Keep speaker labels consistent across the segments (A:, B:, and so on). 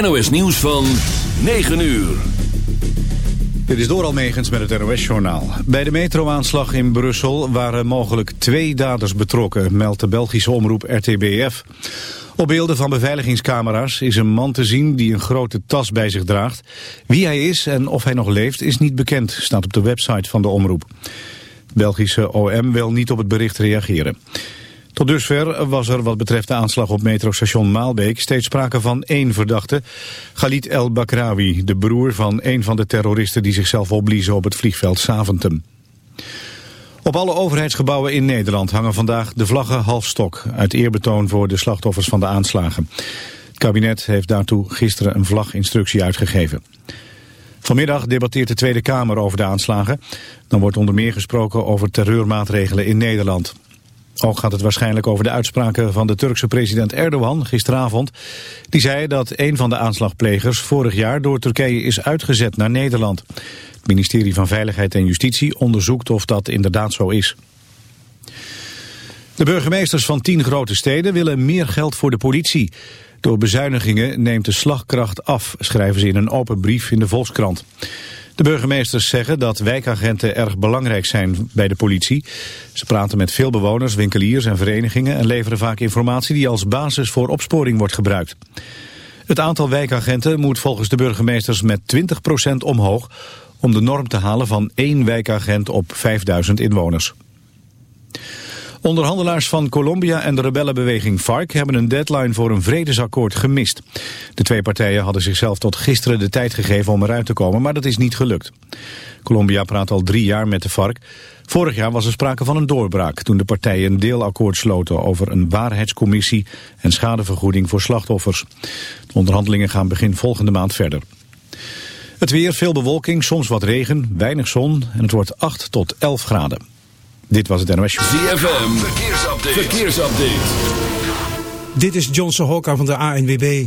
A: NOS Nieuws van 9 uur.
B: Dit is door Almegens met het NOS-journaal. Bij de metroaanslag in Brussel waren mogelijk twee daders betrokken, meldt de Belgische omroep RTBF. Op beelden van beveiligingscamera's is een man te zien die een grote tas bij zich draagt. Wie hij is en of hij nog leeft is niet bekend, staat op de website van de omroep. Belgische OM wil niet op het bericht reageren. Tot dusver was er wat betreft de aanslag op metrostation Maalbeek steeds sprake van één verdachte. Khalid El Bakrawi, de broer van een van de terroristen die zichzelf opbliezen op het vliegveld Saventem. Op alle overheidsgebouwen in Nederland hangen vandaag de vlaggen halfstok... uit eerbetoon voor de slachtoffers van de aanslagen. Het kabinet heeft daartoe gisteren een vlaginstructie uitgegeven. Vanmiddag debatteert de Tweede Kamer over de aanslagen. Dan wordt onder meer gesproken over terreurmaatregelen in Nederland. Ook gaat het waarschijnlijk over de uitspraken van de Turkse president Erdogan gisteravond. Die zei dat een van de aanslagplegers vorig jaar door Turkije is uitgezet naar Nederland. Het ministerie van Veiligheid en Justitie onderzoekt of dat inderdaad zo is. De burgemeesters van tien grote steden willen meer geld voor de politie. Door bezuinigingen neemt de slagkracht af, schrijven ze in een open brief in de Volkskrant. De burgemeesters zeggen dat wijkagenten erg belangrijk zijn bij de politie. Ze praten met veel bewoners, winkeliers en verenigingen... en leveren vaak informatie die als basis voor opsporing wordt gebruikt. Het aantal wijkagenten moet volgens de burgemeesters met 20% omhoog... om de norm te halen van één wijkagent op 5000 inwoners. Onderhandelaars van Colombia en de rebellenbeweging FARC hebben een deadline voor een vredesakkoord gemist. De twee partijen hadden zichzelf tot gisteren de tijd gegeven om eruit te komen, maar dat is niet gelukt. Colombia praat al drie jaar met de FARC. Vorig jaar was er sprake van een doorbraak toen de partijen een deelakkoord sloten over een waarheidscommissie en schadevergoeding voor slachtoffers. De onderhandelingen gaan begin volgende maand verder. Het weer, veel bewolking, soms wat regen, weinig zon en het wordt 8 tot 11 graden. Dit was het NOS
A: ZFM, verkeersupdate. verkeersupdate.
C: Dit is Johnson Hokka van de ANWB.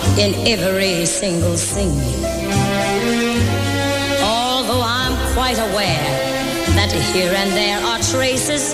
D: in every single scene. Although I'm quite aware that here and there are traces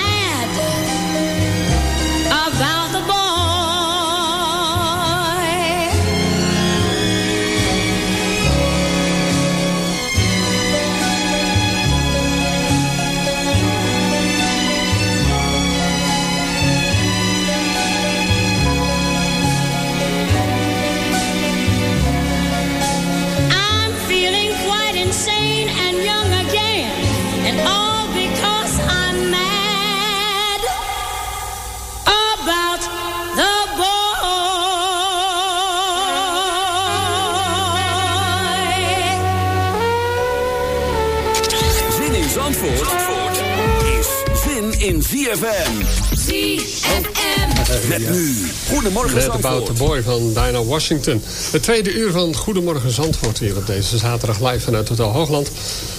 A: ZFM.
D: ZFM.
A: Met nu, Goedemorgen
E: Met About the
A: Zandvoort.
E: Boy van Dinah Washington. Het tweede uur van Goedemorgen Zandvoort hier op deze zaterdag live vanuit Hotel Hoogland.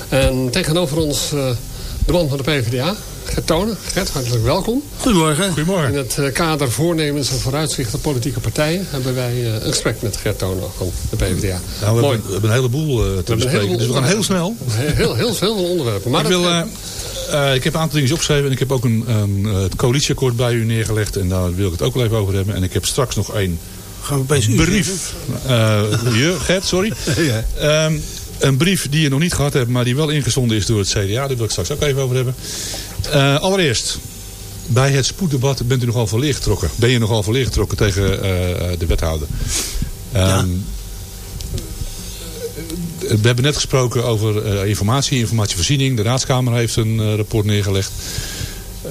E: En tegenover ons eh, de man van de PvdA, Gert Tonen. Gert, hartelijk welkom.
F: Goedemorgen.
E: In
F: Goedemorgen.
E: het eh, kader voornemens en vooruitzichten politieke partijen... hebben wij eh, een gesprek met Gert Tonen van de PvdA.
F: Nou, we,
E: Mooi.
F: hebben, we hebben een heleboel te bespreken, dus we gaan heel snel.
E: Heel, heel, heel veel onderwerpen. Maar
F: ik, wil, eh, ik heb een aantal dingen opgeschreven en ik heb ook een, een, eh, het coalitieakkoord bij u neergelegd. En daar wil ik het ook wel even over hebben. En ik heb straks nog een brief. Eh je, Gert, sorry.
G: Ja.
F: Ehm, een brief die je nog niet gehad hebt, maar die wel ingezonden is door het CDA. Daar wil ik straks ook even over hebben. Allereerst, bij het spoeddebat bent u nogal voor leeggetrokken. Ben je nogal voor leeggetrokken tegen de wethouder. Ehm, We hebben net gesproken over eh, informatie, informatievoorziening. De Raadskamer heeft een eh, rapport neergelegd. Eh,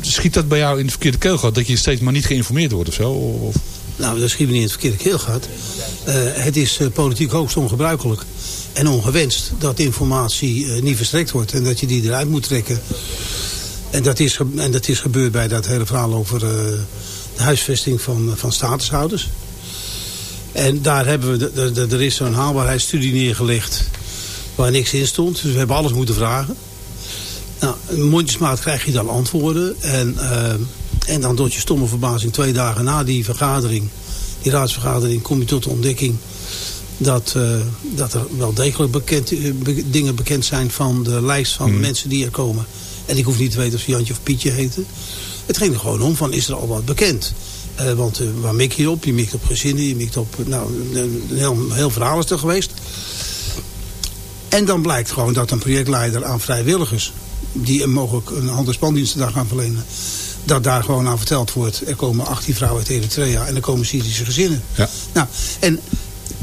F: schiet dat bij jou in de verkeerde keelgat? Dat je steeds maar niet geïnformeerd wordt of zo? Of,
G: Nou, dat schiet me niet in het verkeerde keelgat. Het is politiek hoogst ongebruikelijk en ongewenst dat informatie niet verstrekt wordt en dat je die eruit moet trekken. En dat is, en dat is gebeurd bij dat hele verhaal over de huisvesting van, van statushouders. En daar hebben we, de, de- de- er is zo'n haalbaarheidsstudie neergelegd waar niks in stond. Dus we hebben alles moeten vragen. Nou, mondjesmaat krijg je dan antwoorden. En, eh, en dan tot je stomme verbazing twee dagen na die vergadering, die raadsvergadering, kom je tot de ontdekking dat, eh, dat er wel degelijk bekend, eh, be- dingen bekend zijn van de lijst van mensen die er komen. En ik hoef niet te weten of ze Jantje of Pietje heten. Het ging er gewoon om van, is er al wat bekend? Eh, want eh, waar mik je op? Je mikt op gezinnen, je mikt op... Nou, een een heel, een heel verhaal is er geweest. En dan blijkt gewoon dat een projectleider aan vrijwilligers... die een mogelijk een hand- en spandiensten daar gaan verlenen... dat daar gewoon aan verteld wordt... er komen 18 vrouwen uit Eritrea en er komen Syrische gezinnen.
F: Ja.
G: Nou, en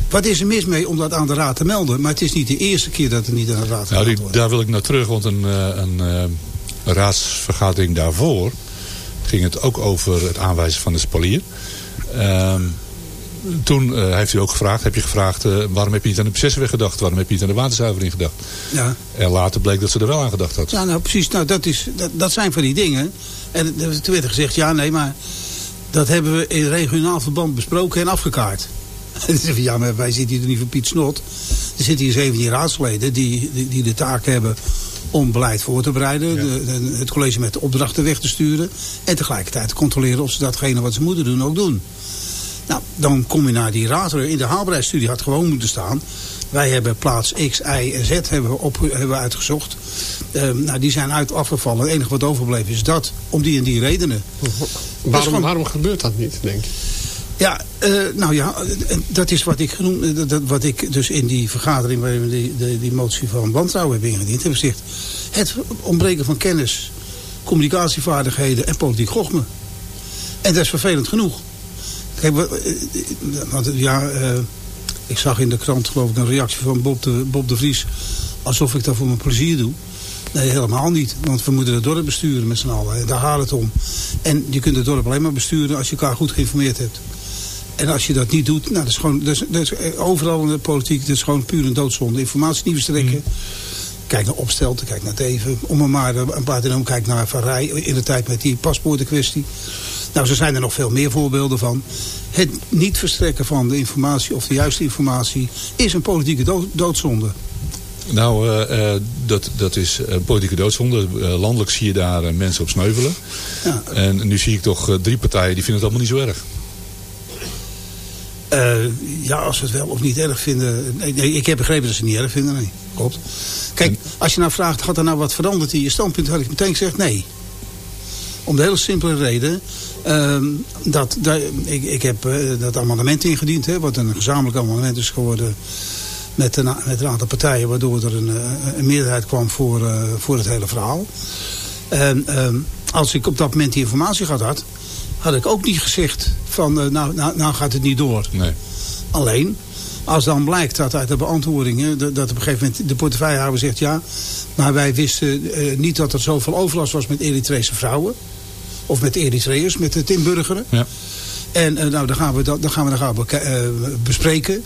G: wat is er mis mee om dat aan de raad te melden? Maar het is niet de eerste keer dat het niet aan de raad
F: nou, die, daar wil ik naar terug, want een, eh, een eh, raadsvergadering daarvoor ging het ook over het aanwijzen van de spalier. Ehm, toen eh, heeft u ook gevraagd, heb je gevraagd, eh, waarom heb je niet aan de processenweg gedacht? Waarom heb je niet aan de waterzuivering gedacht?
G: Ja.
F: En later bleek dat ze er wel aan gedacht had.
G: Ja, nou precies. Nou, dat, is, dat, dat zijn van die dingen. En toen werd er gezegd, ja nee, maar dat hebben we in regionaal verband besproken en afgekaart. Ja, maar wij zitten hier niet voor Piet Snot. Er zitten hier 17 raadsleden die, die, die de taak hebben om beleid voor te bereiden. De, de- het college met de opdrachten weg te sturen. En tegelijkertijd te controleren of ze datgene wat ze moeten doen ook doen. Nou, dan kom je naar die raad. In de haalbaarheidsstudie had gewoon moeten staan. Wij hebben plaats X, Y en Z hebben we, op, hebben we uitgezocht. Ehm, nou, die zijn uit afgevallen. Het enige wat overbleven is dat. Om die en die redenen.
E: waarom,
G: gewoon-
E: waarom gebeurt dat niet, denk je?
G: Ja, eh, nou ja, dat is wat ik genoemd, eh, dat, wat ik dus in die vergadering waarin we die, die, motie van wantrouwen hebben ingediend, heb gezegd. Het ontbreken van kennis, communicatievaardigheden en politiek gochme. En dat is vervelend genoeg. Kijk, eh, ja, ik zag in de krant geloof ik een reactie van Bob de, Bob de Vries. Alsof ik dat voor mijn plezier doe. Nee, helemaal niet. Want we moeten het dorp besturen met z'n allen. En daar gaat het om. En je kunt het dorp alleen maar besturen als je elkaar goed geïnformeerd hebt. En als je dat niet doet, nou, dat is gewoon, dat is, dat is eh, overal in de politiek, dat is gewoon puur een doodzonde. Informatie niet verstrekken. Kijk naar Opstelten, kijk naar Teven. Om er maar een paar te noemen, kijk naar Van Rij in de tijd met die paspoortenkwestie. Nou, zo zijn er nog veel meer voorbeelden van. Het niet verstrekken van de informatie of de juiste informatie is een politieke doodzonde.
F: Nou, uh, uh, dat, dat is een politieke doodzonde. Uh, landelijk zie je daar mensen op sneuvelen. Ja. En nu zie ik toch drie partijen die vinden het allemaal niet zo erg.
G: Ja, als ze het wel of niet erg vinden. Nee, nee, ik heb begrepen dat ze het niet erg vinden. Nee, klopt. Kijk, als je nou vraagt, gaat er nou wat veranderd in je standpunt? Had ik meteen gezegd nee. Om de hele simpele reden. Uh, dat, dat, ik, ik heb dat amendement ingediend. Hè, wat een gezamenlijk amendement is geworden met een, met een aantal partijen, waardoor er een, eh, een meerderheid kwam voor, voor het hele verhaal. En uh, als ik op dat moment die informatie gehad had, had ik ook niet gezegd van uh, nou, nou, nou gaat het niet door.
F: Nee.
G: Alleen, als dan blijkt dat uit de beantwoordingen, dat, dat op een gegeven moment de portefeuillehouder zegt ja, maar wij wisten niet dat er zoveel overlast was met Eritrese vrouwen. Of met Eritreërs, met het inburgeren.
F: Ja.
G: En nou, dan gaan we dat dan gaan we, dan gaan we bespreken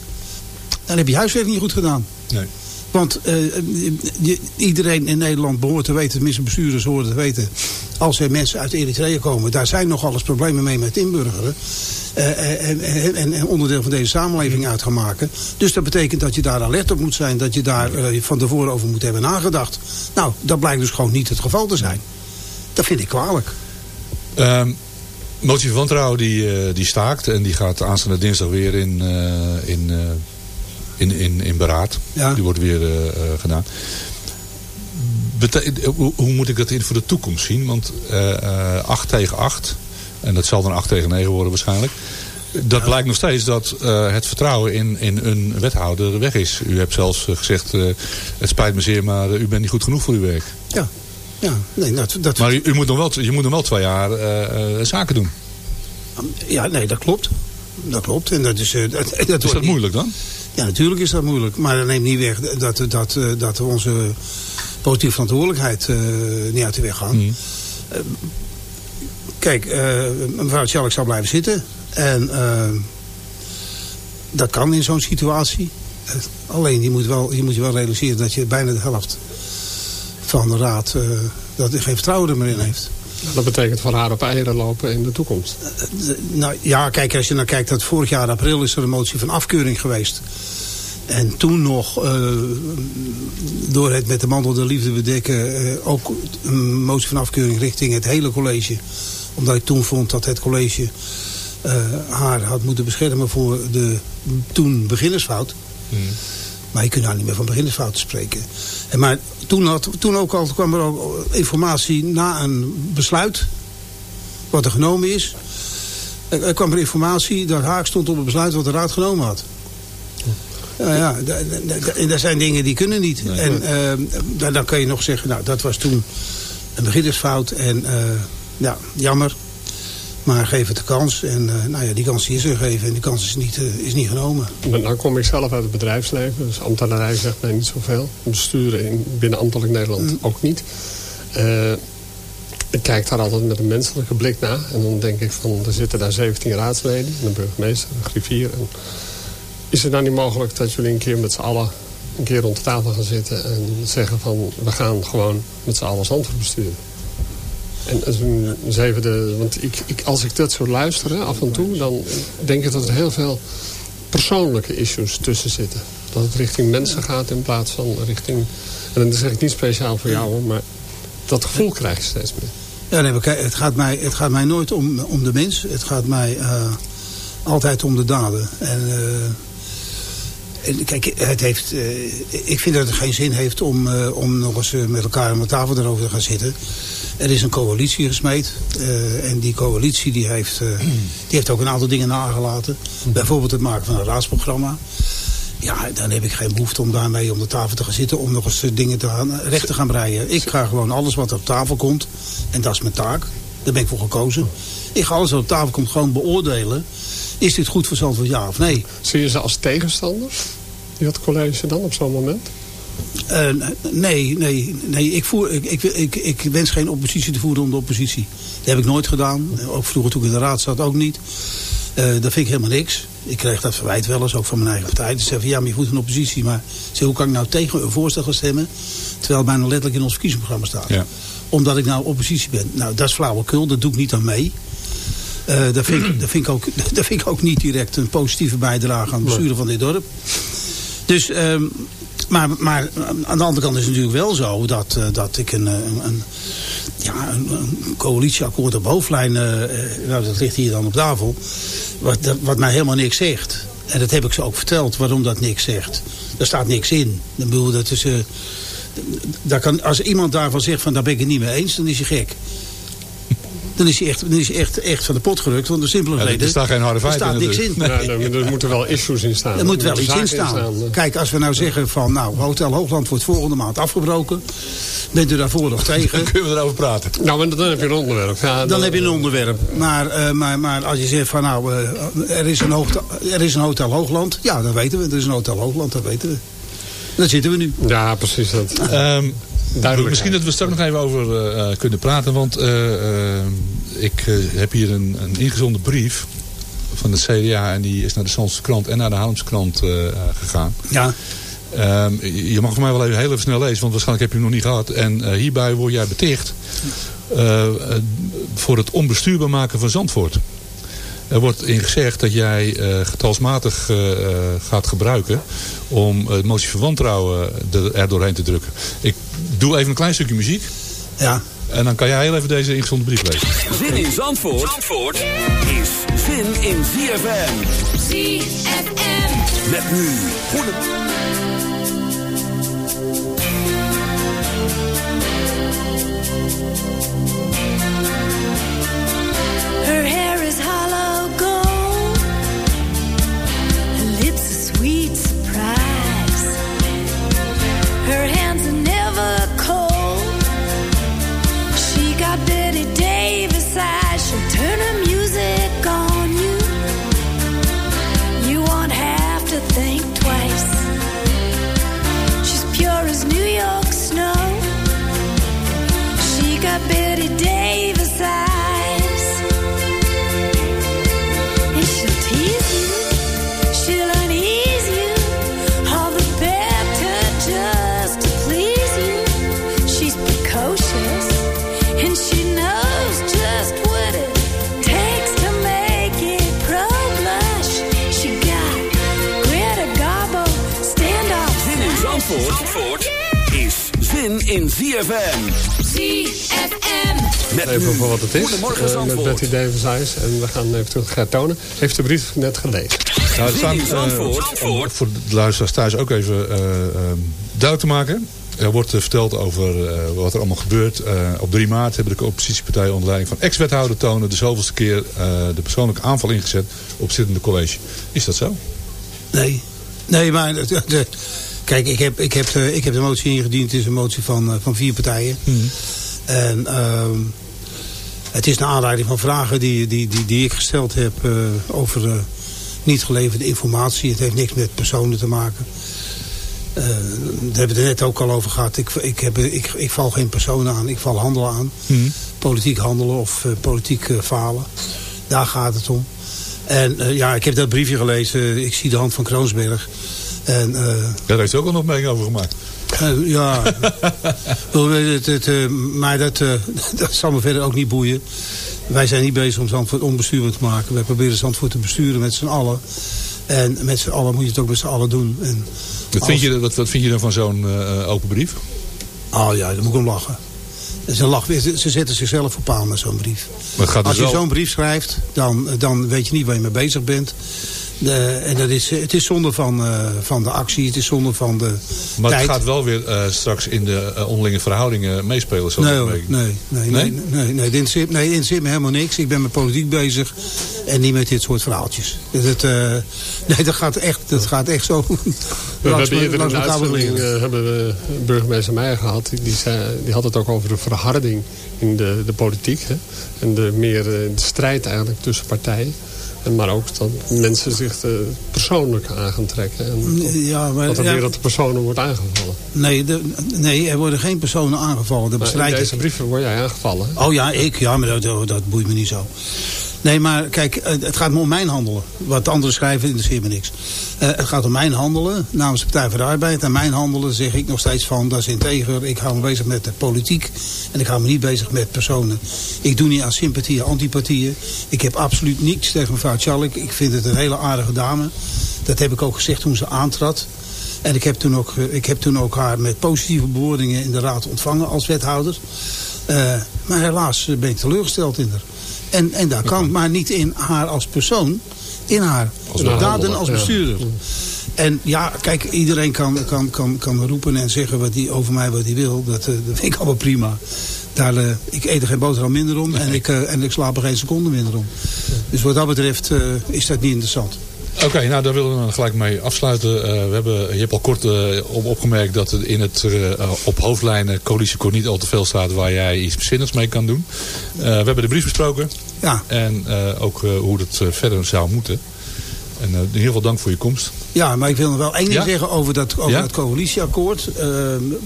G: dan heb je huiswerk niet goed gedaan.
F: Nee.
G: Want uh, iedereen in Nederland behoort te weten, tenminste bestuurders horen te weten... als er mensen uit Eritrea komen, daar zijn nogal eens problemen mee met inburgeren... Uh, en, en, en, onderdeel van deze samenleving uit gaan maken. Dus dat betekent dat je daar alert op moet zijn... dat je daar uh, van tevoren over moet hebben nagedacht. Nou, dat blijkt dus gewoon niet het geval te zijn. Dat vind ik kwalijk.
F: Um, motie van wantrouwen die, die staakt... en die gaat aanstaande dinsdag weer in... in in, in, in beraad.
G: Ja.
F: Die wordt weer uh, gedaan. Bete hoe, hoe, moet ik dat in voor de toekomst zien? Want uh, 8 tegen 8, en dat zal dan 8 tegen 9 worden waarschijnlijk. Dat ja. blijkt nog steeds dat uh, het vertrouwen in, in een wethouder weg is. U hebt zelfs gezegd, uh, het spijt me zeer, maar u bent niet goed genoeg voor uw werk.
G: Ja, ja. Nee, dat, dat...
F: Maar u, u, moet nog wel, je moet nog wel twee jaar zaken doen.
G: Ja, nee, dat klopt. Dat klopt. En dat is, dat, dat
F: is dat moeilijk dan?
G: Ja, natuurlijk is dat moeilijk. Maar dat neemt niet weg dat, dat, eh, dat we onze politieke verantwoordelijkheid uh, niet uit de weg gaan. Mm. Uh, kijk, uh, mevrouw Tjallik zal blijven zitten. En dat kan in zo'n situatie. alleen, je moet, wel, je moet je wel realiseren dat je bijna de helft van de raad... dat er geen vertrouwen er meer in heeft.
E: Dat betekent van haar op eieren lopen in de toekomst.
G: nou ja, kijk, als je naar kijkt, dat vorig jaar april is er een motie van afkeuring geweest. En toen nog, uh, door het met de mantel de liefde bedekken, uh, ook een motie van afkeuring richting het hele college. Omdat ik toen vond dat het college uh, haar had moeten beschermen voor de toen beginnersfout. Hmm. Maar je kunt nou niet meer van beginnersfouten spreken. En maar toen, had, toen ook al kwam er ook informatie na een besluit. Wat er genomen is. Er kwam er informatie dat Haak stond op het besluit wat de raad genomen had. Nou ja, er zijn dingen die kunnen niet. En uh, dan kan je nog zeggen, nou dat was toen een beginnersfout. En uh, ja, jammer. Maar geef het de kans. En uh, nou ja, die kans is er gegeven. En die kans is niet, uh, is niet genomen.
E: Dan kom ik zelf uit het bedrijfsleven. Dus ambtenarij zegt mij niet zoveel. Besturen in, binnen ambtelijk Nederland mm. ook niet. Uh, ik kijk daar altijd met een menselijke blik naar. En dan denk ik van, er zitten daar 17 raadsleden. Een burgemeester, een griffier. En is het nou niet mogelijk dat jullie een keer met z'n allen... een keer rond de tafel gaan zitten en zeggen van... we gaan gewoon met z'n allen Zandvoort besturen. En even de, want ik, ik, als ik dat zo luister af en toe... dan denk ik dat er heel veel persoonlijke issues tussen zitten. Dat het richting mensen gaat in plaats van richting... En dat zeg ik niet speciaal voor jou, maar dat gevoel krijg je steeds meer.
G: Ja, nee, kijk, het, gaat mij, het gaat mij nooit om, om de mens. Het gaat mij uh, altijd om de daden. En... Uh, Kijk, het heeft, uh, ik vind dat het geen zin heeft om, uh, om nog eens met elkaar aan de tafel erover te gaan zitten. Er is een coalitie gesmeed. En die coalitie die heeft, die heeft ook een aantal dingen nagelaten. Bijvoorbeeld het maken van een raadsprogramma. Ja, dan heb ik geen behoefte om daarmee om de tafel te gaan zitten... om nog eens dingen te recht te gaan breien. Ik ga gewoon alles wat op tafel komt. En dat is mijn taak. Daar ben ik voor gekozen. Ik ga alles wat op tafel komt gewoon beoordelen. Is dit goed voor Zandvoort, ja of nee?
E: Zie je ze als tegenstanders? Die had college dan op zo'n moment?
G: Uh, nee, nee, nee. Ik, voer, ik, ik, ik, ik, wens geen oppositie te voeren om de oppositie. Dat heb ik nooit gedaan. Ook vroeger toen ik in de raad zat ook niet. Uh, dat vind ik helemaal niks. Ik kreeg dat verwijt wel eens, ook van mijn eigen partij. Ze zeggen van ja, maar je voert een oppositie. Maar zeg, hoe kan ik nou tegen een voorstel gaan stemmen... terwijl het bijna letterlijk in ons verkiezingsprogramma staat?
F: Ja.
G: Omdat ik nou oppositie ben. Nou, dat is flauwekul, dat doe ik niet aan mee. Uh, dat, vind ik, dat, vind ik ook, dat vind ik ook niet direct een positieve bijdrage aan het besturen van dit dorp. Dus, uh, maar, maar aan de andere kant is het natuurlijk wel zo dat, uh, dat ik een, een, een ja, een, coalitieakkoord op hoofdlijn, nou, dat ligt hier dan op tafel, wat, wat mij helemaal niks zegt. En dat heb ik ze ook verteld, waarom dat niks zegt. Er staat niks in. Dan bedoel, dat daar kan, als iemand daarvan zegt van daar ben ik het niet mee eens, dan is hij gek. Dan is hij echt, dan is hij echt, echt van de pot gerukt. Want de simpele
F: ja,
G: reden...
F: Er staat geen harde feiten
G: Er staat niks in.
E: Ja, er moeten wel issues in staan.
G: Er moet wel iets in staan. Kijk, als we nou zeggen van... Nou, Hotel Hoogland wordt volgende maand afgebroken. Bent u daarvoor nog tegen?
F: Dan kunnen we erover praten.
E: Nou, maar dan heb je een onderwerp. Ja,
G: dan, dan, heb je een onderwerp. Maar, uh, maar, maar als je zegt van... Nou, uh, er, is een hoogte, er is een Hotel Hoogland. Ja, dat weten we. Er is een Hotel Hoogland, dat weten we. Daar zitten we nu.
E: Ja, precies dat.
F: Um, Misschien dat we straks nog even over uh, kunnen praten. Want ik heb hier een, een ingezonden brief van de CDA. En die is naar de Zandse krant en naar de Haarlemse krant gegaan.
G: Ja.
F: Um, je mag voor mij wel even heel even snel lezen, want waarschijnlijk heb je hem nog niet gehad. En uh, hierbij word jij beticht uh, voor het onbestuurbaar maken van Zandvoort. Er wordt in gezegd dat jij uh, getalsmatig gaat gebruiken om het motie van wantrouwen er doorheen te drukken. Ik doe even een klein stukje muziek.
G: Ja.
F: En dan kan jij heel even deze ingezonde brief lezen.
A: Zin in Zandvoort, Zandvoort is zin in ZFM.
D: ZFM.
A: Met nu. Goede...
E: Uh. Betty Davis Eyes. En we gaan even terug Gert tonen. Heeft de brief net gelezen.
F: Nou, er staan, voor de luisteraars thuis ook even eh, eh, duidelijk te maken. Er wordt eh, verteld over eh, wat er allemaal gebeurt. Eh, op 3 maart hebben de oppositiepartijen onder leiding van ex-wethouder Tonen... de zoveelste keer eh, de persoonlijke aanval ingezet op zittende college. Is dat zo?
G: Nee. Nee, maar... de- de- kijk, ik heb, ik, heb de, ik heb de motie ingediend. Het is een motie van, eh, van vier partijen. En ehm, het is naar aanleiding van vragen die, die, die, die ik gesteld heb eh, over eh, niet geleverde informatie. Het heeft niks met personen te maken. Eh, daar hebben we het net ook al over gehad. Ik, ik, heb, ik, ik val geen personen aan, ik val handelen aan. Politiek handelen of politiek falen. Daar gaat het om. En ja, ik heb dat briefje gelezen. Ik zie de hand van Kroonsberg. En
F: Daar heeft u ook al nog mee over gemaakt.
G: Ja, Wel, het, het, eh, maar dat, eh, dat zal me verder ook niet boeien. Wij zijn niet bezig om Zandvoort onbestuurbaar te maken. Wij proberen Zandvoort te besturen met z'n allen. En met z'n allen moet je het ook met z'n allen doen. En
F: Wat vind, je, wat, wat vind je dan van zo'n eh, open brief?
G: Oh ja, daar moet ik om lachen. Het is een lach. Ze ze zetten zichzelf op paal met zo'n brief.
F: Maar gaat dus
G: Als je
F: wel-
G: zo'n brief schrijft, dan, dan weet je niet waar je mee bezig bent. De, en dat is, het is zonde van, eh, van de actie, het is zonde van de
F: Maar
G: tijd.
F: het gaat wel weer eh, straks in de eh, onderlinge verhoudingen meespelen. Zoals
G: Nee, nee, nee,
F: Nee?
G: nee, nee, nee, nee, dit interesseert, nee, me helemaal niks. Ik ben met politiek bezig en niet met dit soort verhaaltjes. Het, eh, nee, dat gaat echt, dat gaat echt zo.
E: We
G: langs
E: hebben eerder in uitzending eh, hebben we burgemeester Meijer gehad. Die, die, zei, die had het ook over de verharding in de, de politiek. Hè? En de meer de strijd eigenlijk tussen partijen. En maar ook dat mensen zich persoonlijk aan gaan trekken. En
G: Ja, maar,
E: dat er
G: ja,
E: weer dat de personen wordt aangevallen.
G: nee, de, nee, er worden geen personen aangevallen. Dat
E: in deze brieven word jij aangevallen. hè?
G: Oh ja, ik. Ja, maar dat, dat boeit me niet zo. Nee, maar kijk, eh, het gaat me om mijn handelen. Wat anderen schrijven interesseert me niks. Eh, het gaat om mijn handelen namens de Partij voor de Arbeid. En mijn handelen zeg ik nog steeds van, dat is integer. Ik hou me bezig met de politiek. En ik hou me niet bezig met personen. Ik doe niet aan sympathieën, antipathieën. Ik heb absoluut niets tegen mevrouw Tjallik. Ik vind het een hele aardige dame. Dat heb ik ook gezegd toen ze aantrad. En ik heb toen ook, eh, ik heb toen ook haar met positieve bewoordingen in de raad ontvangen als wethouder. Maar helaas ben ik teleurgesteld in haar. En, en dat kan, maar niet in haar als persoon. In haar
F: Als
G: daden als bestuurder. En ja, kijk, iedereen kan, kan, kan, kan roepen en zeggen wat hij over mij wat hij wil. Dat, eh, dat vind ik allemaal prima. Daar, eh, ik eet er geen boterham minder om en ik, eh, en ik slaap er geen seconde minder om. Dus wat dat betreft is dat niet interessant.
F: Oké, nou daar willen we dan gelijk mee afsluiten. Eh, we hebben, je hebt al kort eh, op, opgemerkt dat er in het eh, op hoofdlijnen coalitieakkoord niet al te veel staat waar jij iets zinnigs mee kan doen. We hebben de brief besproken
G: Ja,
F: en ook hoe eh, verder zou moeten. En in ieder geval dank voor je komst.
G: Ja, maar ik wil nog wel één ding
F: Ja?
G: zeggen over dat, over
F: Ja?
G: dat coalitieakkoord.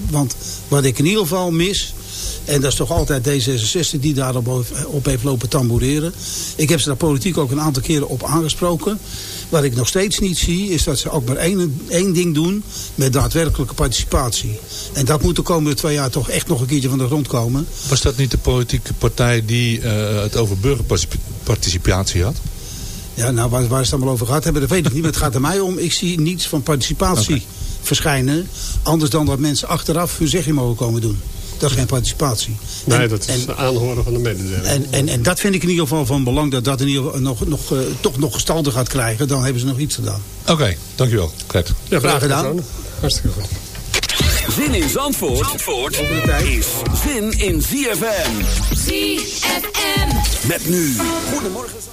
G: Want wat ik in ieder geval mis... en dat is toch altijd D66 die daarop heeft- op heeft lopen tamboureren. Ik heb ze daar politiek ook een aantal keren op aangesproken. Wat ik nog steeds niet zie... is dat ze ook maar één, één ding doen met daadwerkelijke participatie. En dat moet de komende twee jaar toch echt nog een keertje van de grond komen.
F: Was dat niet de politieke partij die eh, het over burgerparticipatie had?
G: Ja, nou, waar, waar ze het allemaal over gehad hebben, dat weet ik niet. Maar het gaat er mij om. Ik zie niets van participatie verschijnen. Anders dan dat mensen achteraf hun zegje mogen komen doen. Dat is geen participatie.
E: Nee,
G: En-
E: dat is
G: en,
E: aanhoren van de mededeling.
G: en, en, en dat vind ik in ieder geval van belang. Dat dat in ieder geval nog, nog, eh, toch nog gestalte gaat krijgen. Dan hebben ze nog iets gedaan.
F: Oké, dankjewel. Gert.
E: ja,
G: graag gedaan.
E: Hartstikke goed.
A: Zin in Zandvoort, Zandvoort is zin in ZFM.
H: ZFM.
A: Met nu. Goedemorgen.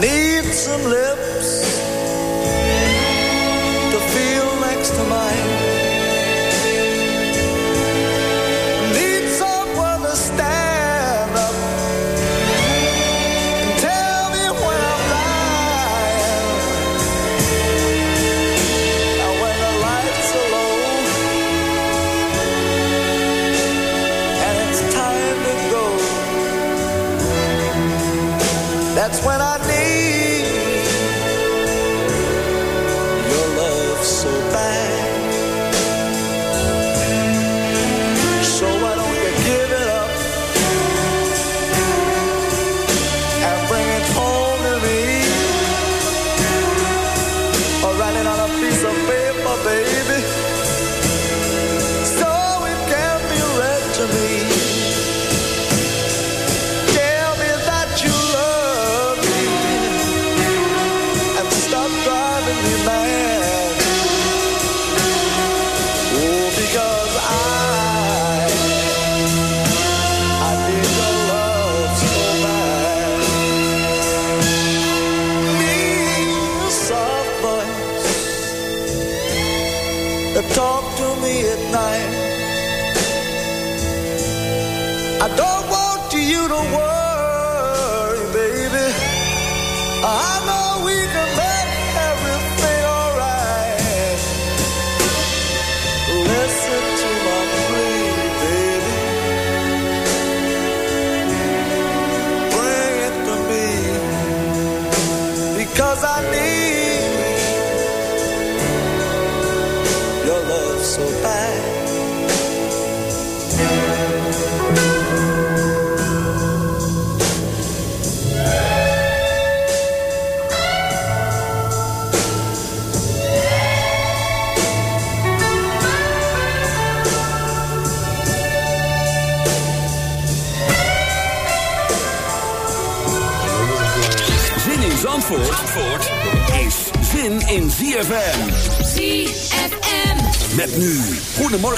I: Need some lips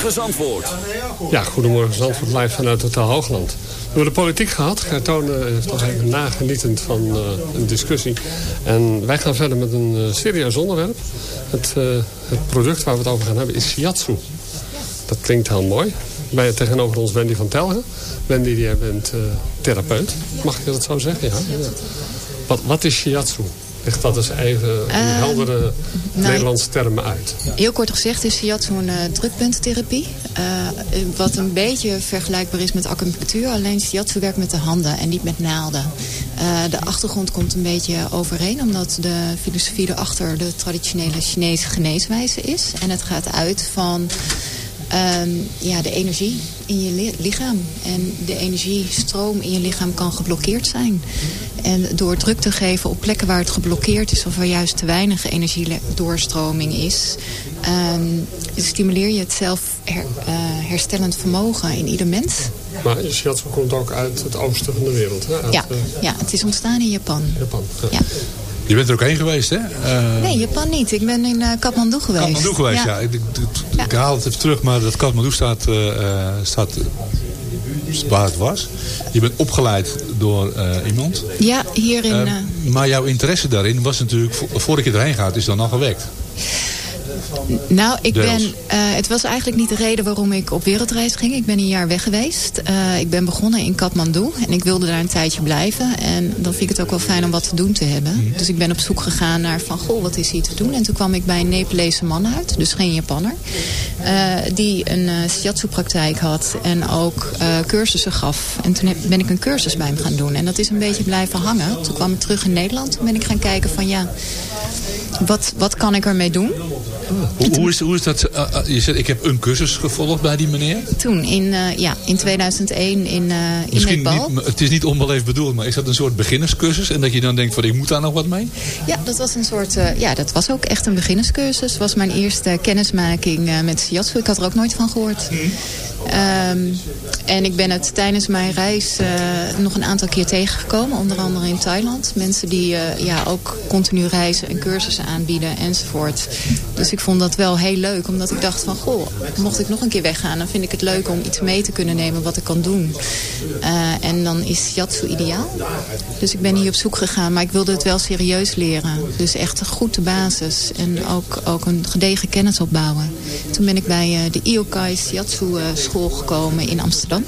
A: Goedemorgen Zandvoort.
E: Ja, goedemorgen Zandvoort live vanuit Hotel Hoogland. We hebben de politiek gehad. Gert Tonen heeft nog even nagenietend van eh, een discussie. En wij gaan verder met een eh, serieus onderwerp. Het, eh, het product waar we het over gaan hebben is shiatsu. Dat klinkt heel mooi. Bij tegenover ons Wendy van Telgen. Wendy, jij bent eh, therapeut. Mag ik dat zo zeggen? Ja. Wat, wat is shiatsu? Leg dat eens even in
J: Ehm,
E: heldere
J: nou,
E: Nederlandse termen uit.
J: Heel kort gezegd is shiatsu een uh, drukpunttherapie. Uh, wat een beetje vergelijkbaar is met acupunctuur. Alleen shiatsu werkt met de handen en niet met naalden. De achtergrond komt een beetje overeen. Omdat de filosofie erachter de traditionele Chinese geneeswijze is. En het gaat uit van... Um, ja, de energie in je li lichaam. En de energiestroom in je lichaam kan geblokkeerd zijn. En door druk te geven op plekken waar het geblokkeerd is... of waar juist te weinig energiedoorstroming is... Um, stimuleer je het zelf her, uh, herstellend vermogen in ieder mens.
E: Maar shiatsu komt ook uit het oosten van de wereld, hè? Uit,
J: ja, uh, ja, het is ontstaan in Japan.
E: Japan,
J: ja. ja.
F: Je bent er ook heen geweest, hè? Uh...
J: Nee, Japan niet. Ik ben in uh, Kathmandu geweest.
F: Kathmandu geweest, ja. ja. Ik, ik, ik, ik, haal het even terug, maar dat Kathmandu staat, uh, staat waar het was. Je bent opgeleid door iemand.
J: Ja, hier in...
F: maar jouw interesse daarin was natuurlijk, voordat je erheen gaat, is dan al gewekt.
J: Nou, ik ben, uh, het was eigenlijk niet de reden waarom ik op wereldreis ging. Ik ben een jaar weg geweest. Uh, ik ben begonnen in Kathmandu en ik wilde daar een tijdje blijven. En dan vind ik het ook wel fijn om wat te doen te hebben. Mm. Dus ik ben op zoek gegaan naar van, goh, wat is hier te doen? En toen kwam ik bij een Nepalese man uit, dus geen Japanner. Uh, die een shiatsu-praktijk had en ook cursussen gaf. En toen heb, ben ik een cursus bij hem gaan doen. En dat is een beetje blijven hangen. Toen kwam ik terug in Nederland. Toen ben ik gaan kijken van, ja, wat, wat kan ik ermee doen?
F: Hoe, hoe, is, hoe is dat? Uh, je zegt, ik heb een cursus gevolgd bij die meneer.
J: Toen, in, uh, ja, in 2001 in, uh, in
F: Misschien
J: Nepal.
F: Niet, het is niet onbeleefd bedoeld, maar is dat een soort beginnerscursus? En dat je dan denkt, van, ik moet daar nog wat mee?
J: Ja, dat was een soort, ja, dat was ook echt een beginnerscursus. Het was mijn eerste kennismaking met shiatsu. Ik had er ook nooit van gehoord.
F: Hmm.
J: Um, en ik ben het tijdens mijn reis uh, nog een aantal keer tegengekomen. Onder andere in Thailand. Mensen die uh, ja, ook continu reizen en cursussen aanbieden enzovoort. Dus ik vond dat wel heel leuk. Omdat ik dacht van, goh, mocht ik nog een keer weggaan... dan vind ik het leuk om iets mee te kunnen nemen wat ik kan doen. Uh, en dan is Yatsu ideaal. Dus ik ben hier op zoek gegaan. Maar ik wilde het wel serieus leren. Dus echt goed de basis. En ook, ook een gedegen kennis opbouwen. Toen ben ik bij de Iokai Yatsu school gekomen in Amsterdam.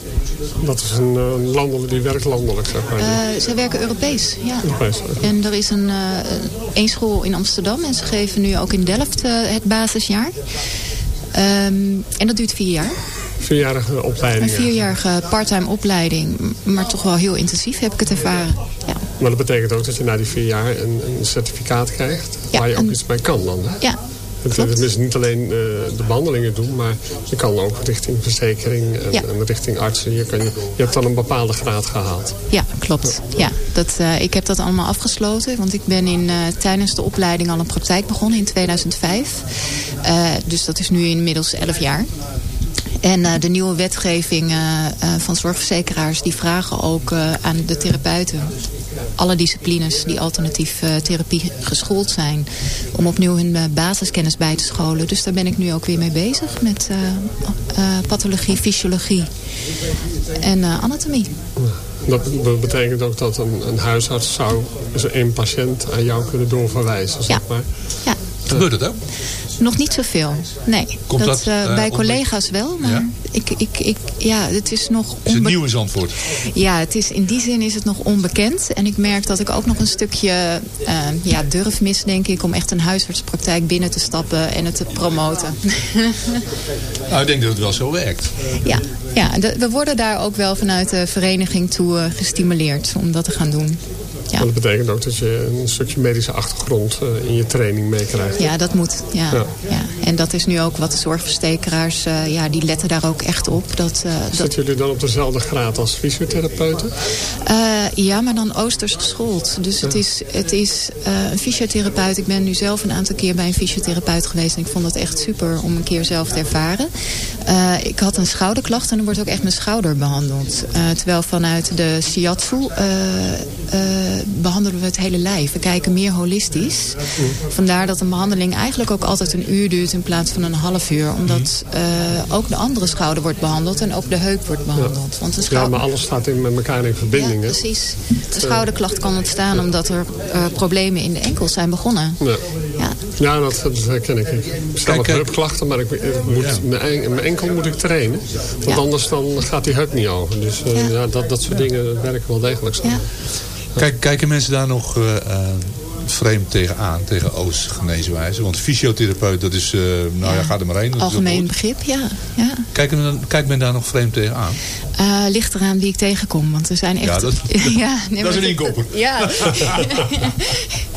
E: Dat is een uh, landelijk, die werkt landelijk, zeg maar.
J: Uh, zij werken Europees, ja.
E: Europees.
J: En er is een, uh, een school in Amsterdam en ze geven nu ook in Delft het basisjaar. Um, en dat duurt vier jaar.
E: Vierjarige opleiding.
J: Een vierjarige parttime opleiding, maar toch wel heel intensief heb ik het ervaren. Ja.
E: Maar dat betekent ook dat je na die vier jaar een, een certificaat krijgt
J: ja,
E: waar je ook
J: een,
E: iets mee kan dan. Hè?
J: Ja,
E: Het is niet alleen uh, de behandelingen doen, maar je kan ook richting verzekering en,
J: Ja.
E: en richting artsen. Je, kan, je hebt dan een bepaalde graad gehaald.
J: Ja, klopt. Ja, dat, uh, ik heb dat allemaal afgesloten. Want ik ben in, uh, tijdens de opleiding al een praktijk begonnen in 2005. dus dat is nu inmiddels 11 jaar. En uh, de nieuwe wetgeving uh, uh, van zorgverzekeraars... die vragen ook aan de therapeuten... alle disciplines die alternatief therapie geschoold zijn... om opnieuw hun basiskennis bij te scholen. Dus daar ben ik nu ook weer mee bezig. Met pathologie, fysiologie en anatomie.
E: Dat betekent ook dat een, een huisarts zou een patiënt aan jou kunnen doorverwijzen. Zeg
J: ja.
E: maar.
J: ja.
F: Gebeurt het ook?
J: Nog niet zoveel, nee.
F: Komt
J: dat,
F: dat, uh,
J: bij collega's wel, maar
F: ja?
J: ik, ik, ik, ja, het is nog...
F: Is het nieuw in Zandvoort?
J: Ja, het is, in die zin is het nog onbekend. En ik merk dat ik ook nog een stukje uh, ja, durf mis, denk ik... om echt een huisartspraktijk binnen te stappen en het te promoten.
F: nou, ik denk dat het wel zo werkt.
J: Ja, ja de, we worden daar ook wel vanuit de vereniging toe uh, gestimuleerd om dat te gaan doen.
E: Maar dat betekent ook dat je een stukje medische achtergrond eh, in je training meekrijgt.
J: Ja, dat moet. Ja,
E: Ja.
J: Ja. En dat is nu ook wat de zorgverzekeraars, eh, ja, die letten daar ook echt op. Dat, eh, dat,
E: Zitten jullie dan op dezelfde graad als fysiotherapeuten?
J: Eh, ja, maar dan oosters geschoold. Dus het is, het is een fysiotherapeut. Ik ben nu zelf een aantal keer bij een fysiotherapeut geweest. En ik vond het echt super om een keer zelf te ervaren. Ik had een schouderklacht en dan wordt ook echt mijn schouder behandeld. Eh, terwijl vanuit de shiatsu eh, eh, behandelen we het hele lijf. We kijken meer holistisch. Vandaar dat een behandeling eigenlijk ook altijd een uur duurt in plaats van een half uur. Omdat eh, ook de andere schouder wordt behandeld en ook de heup wordt behandeld. Want de
E: Ja,
J: schouder...
E: maar alles staat in, met elkaar in verbinding.
J: Ja, precies. De schouderklacht kan ontstaan omdat er eh, problemen in de enkels zijn begonnen.
E: Ja.
J: Ja.
E: Ja, dat, dat herken ik. Ik stel op heupklachten, maar ik, ik moet, mijn, en- mijn enkel moet ik trainen. Want
J: Ja.
E: anders dan gaat die heup niet over. Dus eh,
J: Ja.
E: ja. dat, dat soort dingen werken wel degelijk.
F: Kijk, kijken mensen daar nog eh, eh, vreemd tegenaan, tegen Oost geneeswijze? Want fysiotherapeut, dat is, eh, nou ja, ga er maar heen.
J: Algemeen begrip, ja. ja.
F: Kijken we dan- Kijkt men daar nog vreemd tegenaan?
J: Eh, ligt eraan wie ik tegenkom, want er zijn echt...
F: Ja, dat-
J: ja, nee,
F: dat is
J: maar
F: een inkopper.
J: Ja.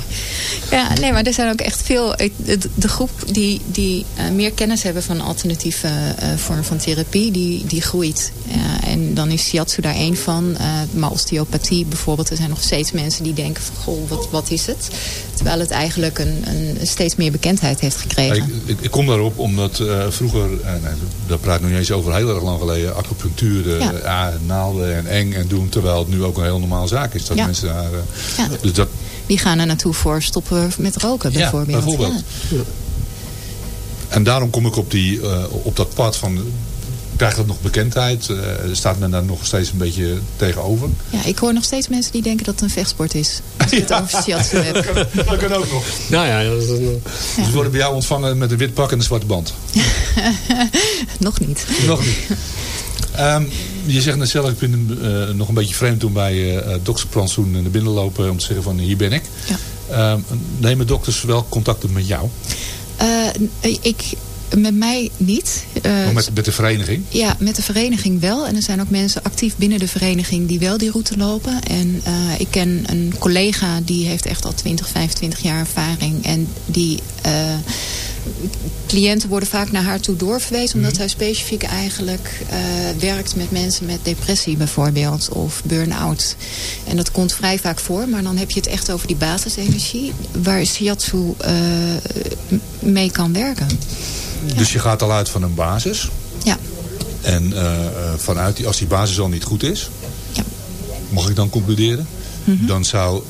J: ja, nee, maar er zijn ook echt veel... De, de groep die, die eh, meer kennis hebben van alternatieve eh vormen van therapie, die, die groeit. Ja, en dan is shiatsu daar één van. eh, maar osteopathie bijvoorbeeld, er zijn nog steeds mensen die denken van... Goh, wat, wat is het? Terwijl het eigenlijk een, een steeds meer bekendheid heeft gekregen.
F: Ik, ik, ik kom daarop omdat vroeger, nee, daar praat ik nog niet eens over heel erg lang geleden, acupunctuur, eh,
J: Ja.
F: naalden en eng en doen, terwijl het nu ook een heel normale zaak is. Dat
J: Ja.
F: mensen daar,
J: Ja.
F: dus dat,
J: Die gaan er naartoe voor stoppen met roken
F: Ja,
J: bijvoorbeeld.
F: bijvoorbeeld.
J: Ja.
F: en daarom kom ik op, die, eh, op dat pad van, krijgt dat nog bekendheid? Eh, staat men daar nog steeds een beetje tegenover?
J: Ja, ik hoor nog steeds mensen die denken dat het een vechtsport is. Als je het over shiatsu hebt.
F: dat kan ook nog.
E: Ja, ja. dat is een,
F: Dus we worden bij jou ontvangen met een wit pak en een zwarte band.
J: Nog niet.
F: Nog niet. Ehm, je zegt net zelf, ik vind hem eh, nog een beetje vreemd toen bij uh, doktersplantsoen naar binnen lopen om te zeggen van hier ben ik.
J: Ja.
F: Ehm, nemen dokters wel contact met jou?
J: Uh, ik, met mij niet.
F: Uh, met, met de vereniging?
J: Ja, met de vereniging wel. En er zijn ook mensen actief binnen de vereniging die wel die route lopen. En uh, ik ken een collega die heeft echt al 20, 25 jaar ervaring. En die... Uh, cliënten worden vaak naar haar toe doorverwezen... omdat mm. zij specifiek eigenlijk uh, werkt met mensen met depressie bijvoorbeeld... of burn-out. En dat komt vrij vaak voor, maar dan heb je het echt over die basisenergie... waar shiatsu uh, mee kan werken.
F: Dus je gaat al uit van een basis?
J: Ja.
F: En uh, vanuit die, als die basis al niet goed is...
J: Ja.
F: mag ik dan concluderen?
J: Mhm.
F: Mm -hmm. Dan zou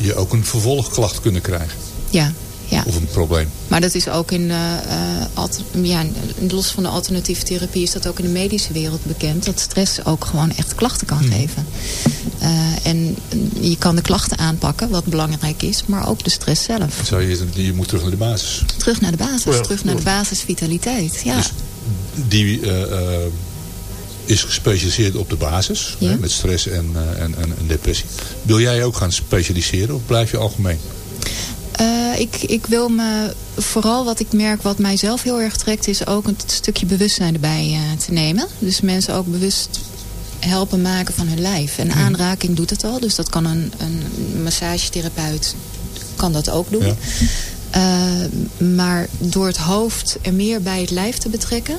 F: je ook een vervolgklacht kunnen krijgen.
J: Ja, ja.
F: Of een probleem.
J: Maar dat is ook in, uh, ja, los van de alternatieve therapie... is dat ook in de medische wereld bekend... dat stress ook gewoon echt klachten kan mm. geven. Uh, en je kan de klachten aanpakken, wat belangrijk is... maar ook de stress zelf.
F: Zou je, je moet terug naar de basis.
J: Terug naar de basis, ja. terug naar de basisvitaliteit. Ja.
F: Dus die uh, is gespecialiseerd op de basis...
J: Ja.
F: Hè, met stress en, en, en, en depressie. Wil jij ook gaan specialiseren of blijf je algemeen?
J: Uh, ik, ik wil me vooral wat ik merk wat mij zelf heel erg trekt... is ook een stukje bewustzijn erbij uh, te nemen. Dus mensen ook bewust helpen maken van hun lijf. En aanraking doet het al. Dus dat kan een, een massagetherapeut kan dat ook doen. Ja. Uh, maar door het hoofd er meer bij het lijf te betrekken...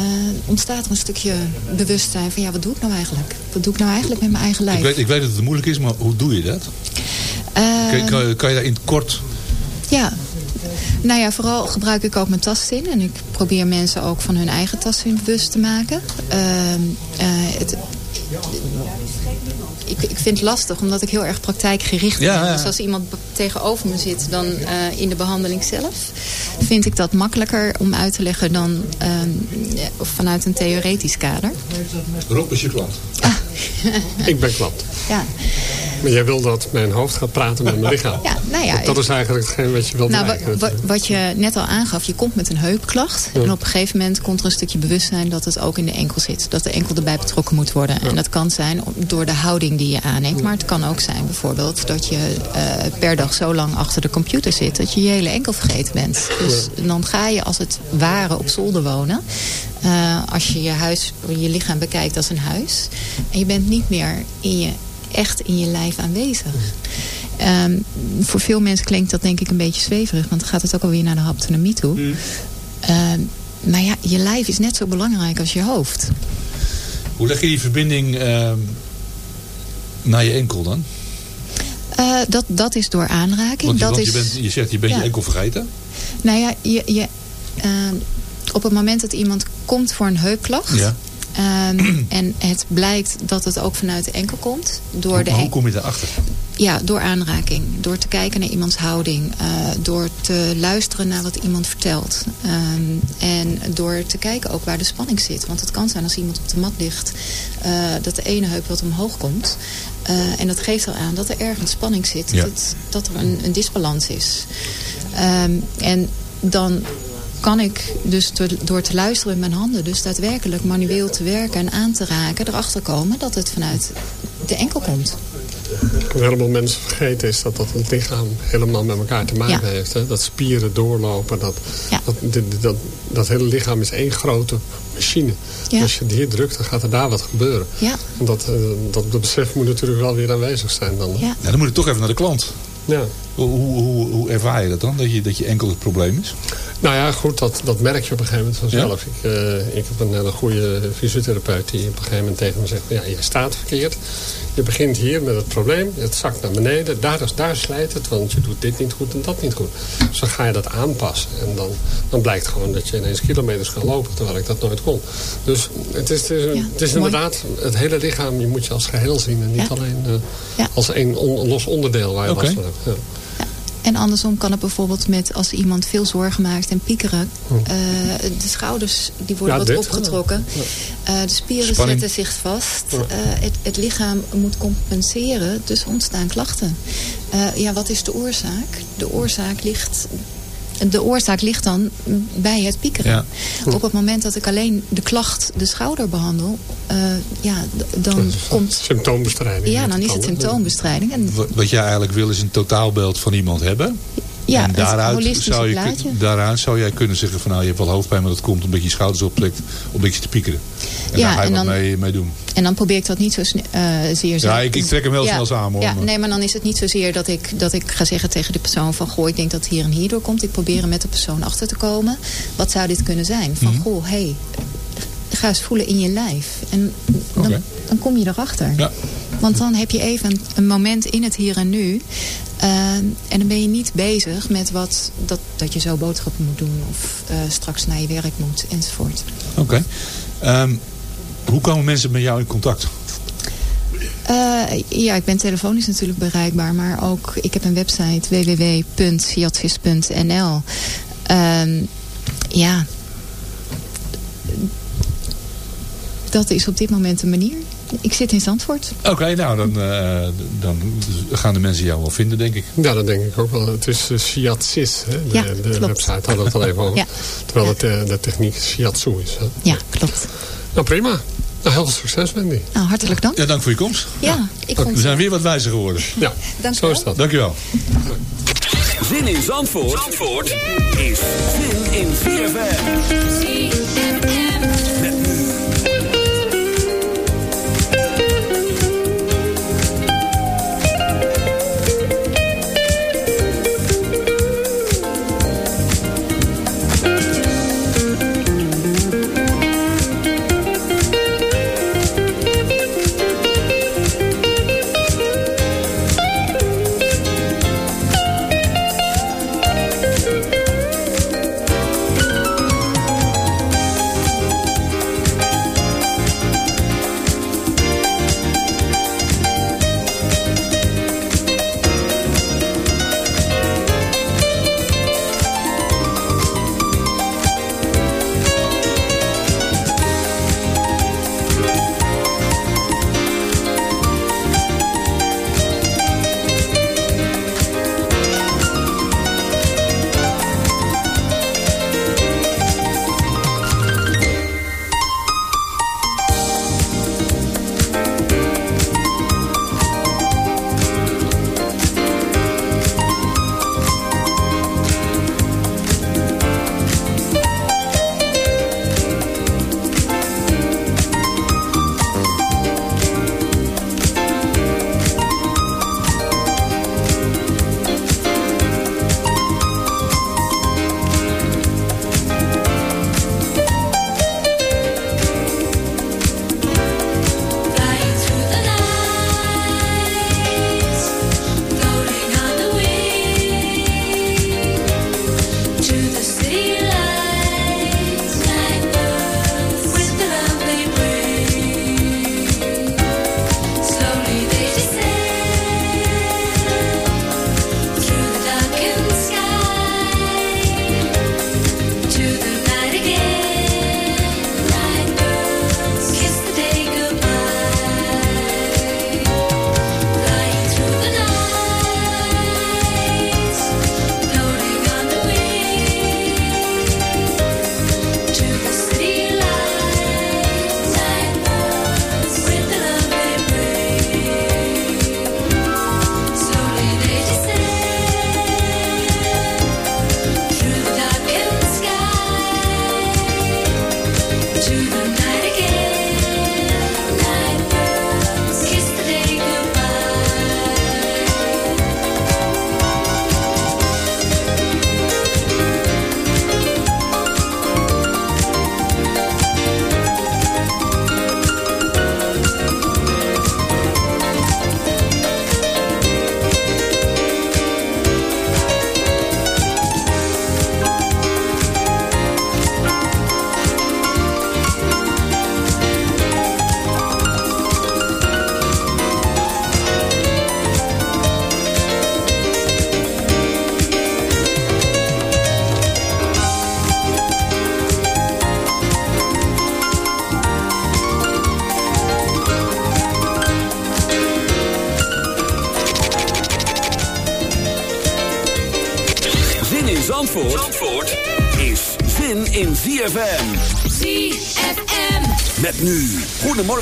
J: Uh, ontstaat er een stukje bewustzijn van... ja, wat doe ik nou eigenlijk? Wat doe ik nou eigenlijk met mijn eigen lijf?
F: Ik weet, ik weet dat het moeilijk is, maar hoe doe je dat? Uh, kan, kan, kan, je daar in het kort...
J: Ja, nou ja, vooral gebruik ik ook mijn tastzin. En ik probeer mensen ook van hun eigen tastzin bewust te maken. Uh, het, ik, ik vind het lastig, omdat ik heel erg praktijkgericht
F: ja,
J: ben.
F: ja.
J: Dus als iemand tegenover me zit dan uh, in de behandeling zelf... vind ik dat makkelijker om uit te leggen dan uh, vanuit een theoretisch kader.
F: Rob is je klant.
J: Ah.
E: ik ben klant.
J: Ja.
E: Maar jij wil dat mijn hoofd gaat praten met mijn lichaam.
J: Ja, nou ja,
E: dat is eigenlijk hetgeen wat je wilt
J: nou. Wat, wat je net al aangaf, je komt met een heupklacht. Ja. En op een gegeven moment komt er een stukje bewustzijn dat het ook in de enkel zit. Dat de enkel erbij betrokken moet worden. Ja. En dat kan zijn door de houding die je aanneemt. Maar het kan ook zijn bijvoorbeeld dat je uh, per dag zo lang achter de computer zit... dat je je hele enkel vergeten bent. Dus dan ga je als het ware op zolder wonen. Uh, als je je, huis, je lichaam bekijkt als een huis. En je bent niet meer in je echt in je lijf aanwezig. Ehm, voor veel mensen klinkt dat denk ik een beetje zweverig. Want dan gaat het ook alweer naar de haptonomie toe. Ehm, maar ja, je lijf is net zo belangrijk als je hoofd.
F: Hoe leg je die verbinding ehm, naar je enkel dan?
J: Eh, dat, dat is door aanraking.
F: Want,
J: dat
F: want
J: is,
F: je, bent, je zegt je bent
J: Ja.
F: je enkel vergeten.
J: Nou ja, je, je, op het moment dat iemand komt voor een heupklacht...
F: Ja.
J: Ehm, en het blijkt dat het ook vanuit de enkel komt... door de
F: Maar hoe
J: en-
F: kom je daarachter?
J: Ja, door aanraking. Door te kijken naar iemands houding. eh, door te luisteren naar wat iemand vertelt. Ehm, en door te kijken ook waar de spanning zit. Want het kan zijn als iemand op de mat ligt... eh, dat de ene heup wat omhoog komt. Eh, en dat geeft al aan dat er ergens spanning zit.
F: Ja.
J: Dat, dat er een, een disbalans is. Ehm, en dan kan ik dus door, door te luisteren met mijn handen... dus daadwerkelijk manueel te werken en aan te raken... erachter komen dat het vanuit de enkel komt.
E: Wat een heleboel mensen vergeten is dat, dat het lichaam helemaal met elkaar te maken
J: Ja.
E: heeft. Hè? Dat spieren doorlopen. Dat,
J: Ja.
E: dat, dat, dat hele lichaam is één grote machine.
J: Ja.
E: Als je het hier drukt, dan gaat er daar wat gebeuren.
J: Ja,
E: En dat, eh, dat, dat besef moet natuurlijk wel weer aanwezig zijn dan.
J: ja.
F: Ja, dan moet ik toch even naar de klant.
E: Ja.
F: Hoe, hoe, hoe, hoe ervaar je dat dan? Dat je, dat je enkel het probleem is?
E: Nou ja, goed, dat, dat merk je op een gegeven moment vanzelf.
F: Ja?
E: Ik, eh, ik heb een hele goede fysiotherapeut die op een gegeven moment tegen me zegt... ja, je staat verkeerd. Je begint hier met het probleem. Het zakt naar beneden. Daar, is- daar slijt het, want je doet dit niet goed en dat niet goed. Dus dan ga je dat aanpassen. En dan, dan blijkt gewoon dat je ineens kilometers kan lopen... terwijl ik dat nooit kon. Dus het is, het is,
J: Ja,
E: het is
J: mooi.
E: inderdaad het hele lichaam. Je moet je als geheel zien en niet
J: Ja.
E: alleen eh,
J: Ja.
E: als één on- los onderdeel waar je last van hebt.
J: En andersom kan het bijvoorbeeld met als iemand veel zorgen maakt en piekeren. eh, de schouders die worden
E: Ja,
J: wat
E: dit.
J: opgetrokken. Eh, de spieren
F: Spanning.
J: zetten zich vast. Eh, het, het lichaam moet compenseren, dus ontstaan klachten. Ja, wat is de oorzaak? De oorzaak ligt... De oorzaak ligt dan bij het piekeren.
F: Ja.
J: Op het moment dat ik alleen de klacht, de schouder behandel... eh, ja, dan komt...
E: Symptoombestrijding.
J: Ja, dan is het symptoombestrijding. En
F: wat jij eigenlijk wil is een totaalbeeld van iemand hebben.
J: Ja,
F: en daaruit zou, je, daaruit zou jij kunnen zeggen van nou je hebt wel hoofdpijn, maar dat komt omdat je je schouders optrekt om een beetje te piekeren. En
J: Ja,
F: daar ga je
J: en
F: wat
J: dan-
F: mee, mee doen.
J: En dan probeer ik dat niet zo eh, zeer...
F: Ja, ik- ik trek hem heel snel samen, hoor,
J: Ja,
F: maar-
J: nee, maar dan is het niet zozeer dat ik, dat ik ga zeggen tegen de persoon van... goh, ik denk dat het hier en hierdoor komt. Ik probeer er met de persoon achter te komen. Wat zou dit kunnen zijn? Van,
F: Mhm.
J: goh, hey, ga eens voelen in je lijf. En dan, dan kom je erachter.
F: Ja.
J: Want dan heb je even een, moment in het hier en nu. Eh, en dan ben je niet bezig met wat, dat, dat je zo boodschappen moet doen... of eh, straks naar je werk moet, enzovoort.
F: Oké. Ehm, hoe komen mensen met jou in contact?
J: Eh, ja, ik ben telefonisch natuurlijk bereikbaar. Maar ook, ik heb een website www.siatvis.nl. Ehm, ja, dat is op dit moment een manier. Ik zit in Zandvoort.
F: Oké, nou dan, eh, dan gaan de mensen jou wel vinden denk ik.
E: Ja, dat denk ik ook wel. Het is uh, Shiatsis, hè? de,
J: Ja,
E: de
J: klopt.
E: website hadden we het al even over.
J: Ja.
E: Terwijl het, eh, de techniek Shiatsu is. Hè?
J: Ja, klopt.
E: Nou, prima. Nou, heel veel succes, Wendy.
J: Nou, hartelijk dank.
F: Ja, dank voor je komst.
J: Ja, ik vond
F: We zijn weer wat wijzer geworden.
E: Ja,
J: Dank
E: zo is
J: wel.
E: dat.
F: Dankjewel.
A: Zin in Zandvoort, Zandvoort is zin in ZFM.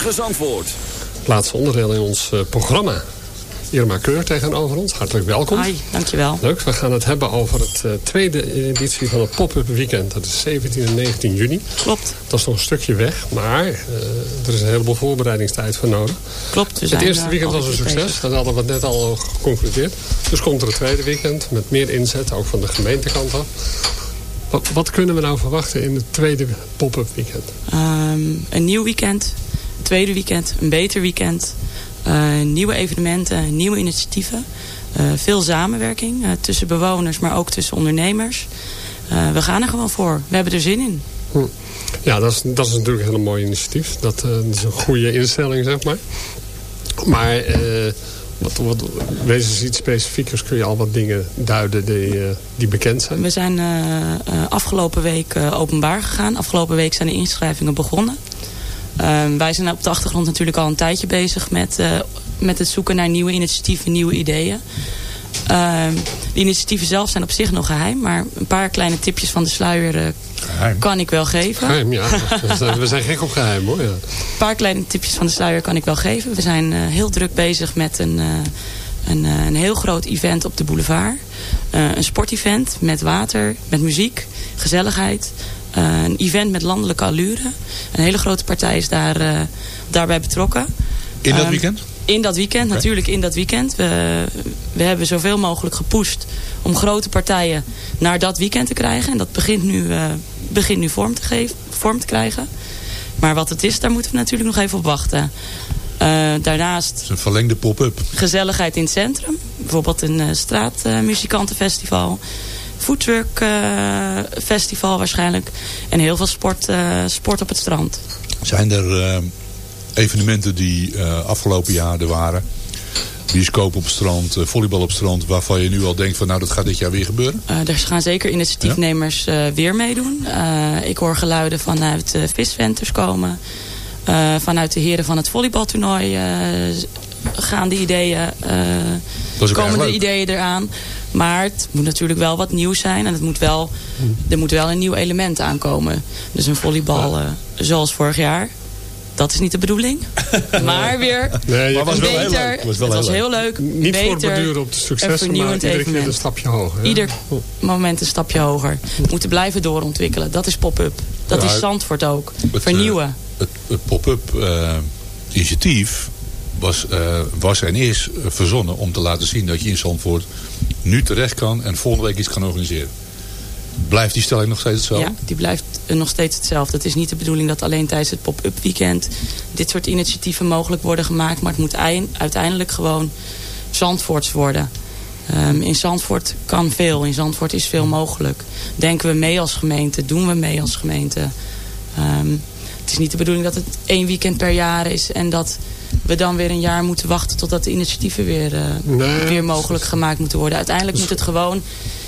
A: Goedemorgen Zandvoort.
E: Laatste onderdeel in ons eh, programma. Irma Keur tegenover ons. Hartelijk welkom.
K: Hoi, dankjewel.
E: Leuk, we gaan het hebben over het eh, tweede editie van het pop-up weekend. Dat is 17 en 19 juni.
K: Klopt.
E: Dat is nog een stukje weg, maar eh, er is een heleboel voorbereidingstijd voor nodig.
K: Klopt.
E: Het eerste weekend was een succes, dat hadden we net al geconcludeerd. Dus komt er een tweede weekend met meer inzet, ook van de gemeentekant af. Wat, wat kunnen we nou verwachten in het tweede pop-up weekend?
K: Ehm, een nieuw weekend, tweede weekend, een beter weekend. eh, nieuwe evenementen, nieuwe initiatieven. eh, veel samenwerking eh, tussen bewoners, maar ook tussen ondernemers. We gaan er gewoon voor. We hebben er zin in.
E: Hm. Ja, dat is, dat is natuurlijk een heel mooi initiatief. Dat, is een goede instelling, zeg maar. Maar wat, wat, wees eens iets specifiekers. Kun je al wat dingen duiden die, die bekend zijn?
K: We zijn afgelopen week openbaar gegaan. Afgelopen week zijn de inschrijvingen begonnen. Ehm, wij zijn op de achtergrond natuurlijk al een tijdje bezig met, eh, met het zoeken naar nieuwe initiatieven, nieuwe ideeën. Ehm, de initiatieven zelf zijn op zich nog geheim, maar een paar kleine tipjes van de sluier eh, kan ik wel geven.
E: Geheim, ja. We zijn, gek op geheim, hoor. Ja.
K: Een paar kleine tipjes van de sluier kan ik wel geven. We zijn eh, heel druk bezig met een, een, een heel groot event op de boulevard. Een sportevent met water, met muziek, gezelligheid. Eh, een event met landelijke allure. Een hele grote partij is daar, eh, daarbij betrokken.
F: In dat
K: Ehm,
F: weekend?
K: In dat weekend, natuurlijk in dat weekend. We, we hebben zoveel mogelijk gepusht om grote partijen naar dat weekend te krijgen. En dat begint nu, eh, begint nu vorm, te geven, vorm te krijgen. Maar wat het is, daar moeten we natuurlijk nog even op wachten. Daarnaast
F: Het is een verlengde pop-up.
K: gezelligheid in het centrum. Bijvoorbeeld een straatmuzikantenfestival. Foodtruck eh, festival waarschijnlijk. En heel veel sport, eh, sport op het strand.
F: Zijn er eh, evenementen die afgelopen jaar er waren? Bioscoop op het strand, volleybal op het strand... waarvan je nu al denkt van nou dat gaat dit jaar weer gebeuren?
K: Eh, er gaan zeker initiatiefnemers weer meedoen. Ik hoor geluiden vanuit uh, visventers komen. Vanuit de heren van het volleybaltoernooi gaan de ideeën, komen de
F: leuk.
K: ideeën eraan. Maar het moet natuurlijk wel wat nieuws zijn. En het moet wel, er moet wel een nieuw element aankomen. Dus een volleybal eh, zoals vorig jaar. Dat is niet de bedoeling. maar weer
E: Nee,
F: Maar was
E: kan-
F: wel heel
K: beter.
F: leuk. Was wel
K: het was
F: leuk.
K: heel leuk.
E: Niet
K: beter,
E: voortborduren op de
K: een
E: successen, maar iedere keer een stapje hoger.
K: Ieder moment een stapje hoger. We moeten blijven doorontwikkelen. Dat is pop-up. Dat
F: Ja,
K: is Zandvoort ook.
F: het,
K: Vernieuwen.
F: Het, het pop-up eh, initiatief was, eh, was en is verzonnen om te laten zien dat je in Zandvoort nu terecht kan en volgende week iets kan organiseren. Blijft die stelling nog steeds hetzelfde?
K: Ja, die blijft eh, nog steeds hetzelfde. Het is niet de bedoeling dat alleen tijdens het pop-up weekend dit soort initiatieven mogelijk worden gemaakt. Maar het moet eind- uiteindelijk gewoon Zandvoorts worden. Ehm, in Zandvoort kan veel. In Zandvoort is veel mogelijk. Denken we mee als gemeente? Doen we mee als gemeente? Ehm, het is niet de bedoeling dat het één weekend per jaar is. En dat we dan weer een jaar moeten wachten totdat de initiatieven weer, eh,
E: Nee,
K: weer mogelijk gemaakt moeten worden. Uiteindelijk moet het gewoon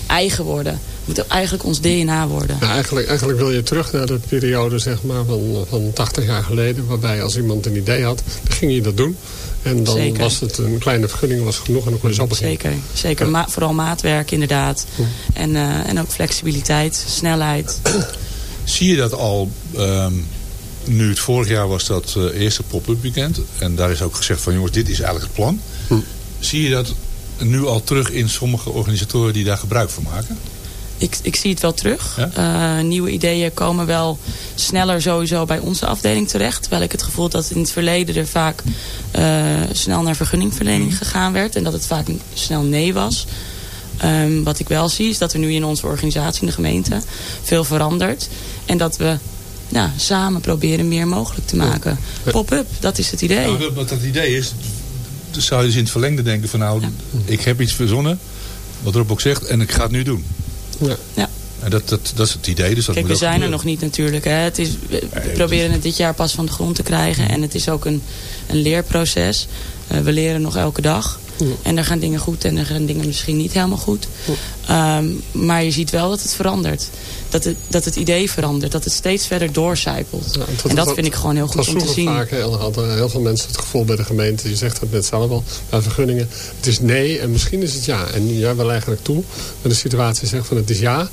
K: eigen worden. Het moet eigenlijk ons DNA worden.
E: Ja, eigenlijk, eigenlijk wil je terug naar de periode zeg maar, van, van 80 jaar geleden. Waarbij als iemand een idee had, dan ging je dat doen. En dan
K: Zeker.
E: was het een kleine vergunning was genoeg en dan kon je zo beginnen.
K: Zeker, zeker. Ma- vooral maatwerk inderdaad. En, eh, en ook flexibiliteit, snelheid.
F: Zie je dat al, ehm, nu het vorig jaar was dat eh, eerste pop-up weekend. En daar is ook gezegd van jongens, dit is eigenlijk het plan. Zie je dat nu al terug in sommige organisatoren die daar gebruik van maken?
K: Ik, ik zie het wel terug. Eh, nieuwe ideeën komen wel sneller sowieso bij onze afdeling terecht. Terwijl ik het gevoel dat in het verleden er vaak eh, snel naar vergunningverlening gegaan werd. En dat het vaak snel nee was. Ehm, wat ik wel zie is dat er nu in onze organisatie in de gemeente veel verandert. En dat we ja, samen proberen meer mogelijk te maken. Pop-up, dat is het idee.
F: Nou, dat- wat dat idee is, zou je dus in het verlengde denken van nou, ik heb iets verzonnen. Wat Rob ook zegt, en ik ga het nu doen.
E: Ja.
K: Ja.
F: En dat, dat, dat is het idee, dus dat
K: Kijk, we zijn er nog niet natuurlijk. Hè. Het is, we we proberen het dit jaar pas van de grond te krijgen. En het is ook een, een leerproces. Eh, we leren nog elke dag. En er gaan dingen goed en er gaan dingen misschien niet helemaal goed. Ehm, maar je ziet wel dat het verandert. Dat het, dat het idee verandert. Dat het steeds verder doorcijpelt. en dat vind ik gewoon heel goed om te zien.
E: vaak, heel, hadden heel veel mensen het gevoel bij de gemeente, je zegt het net zelf al, bij vergunningen, het is nee en misschien is het ja. En jij wil eigenlijk toe met de situatie zegt van het is ja,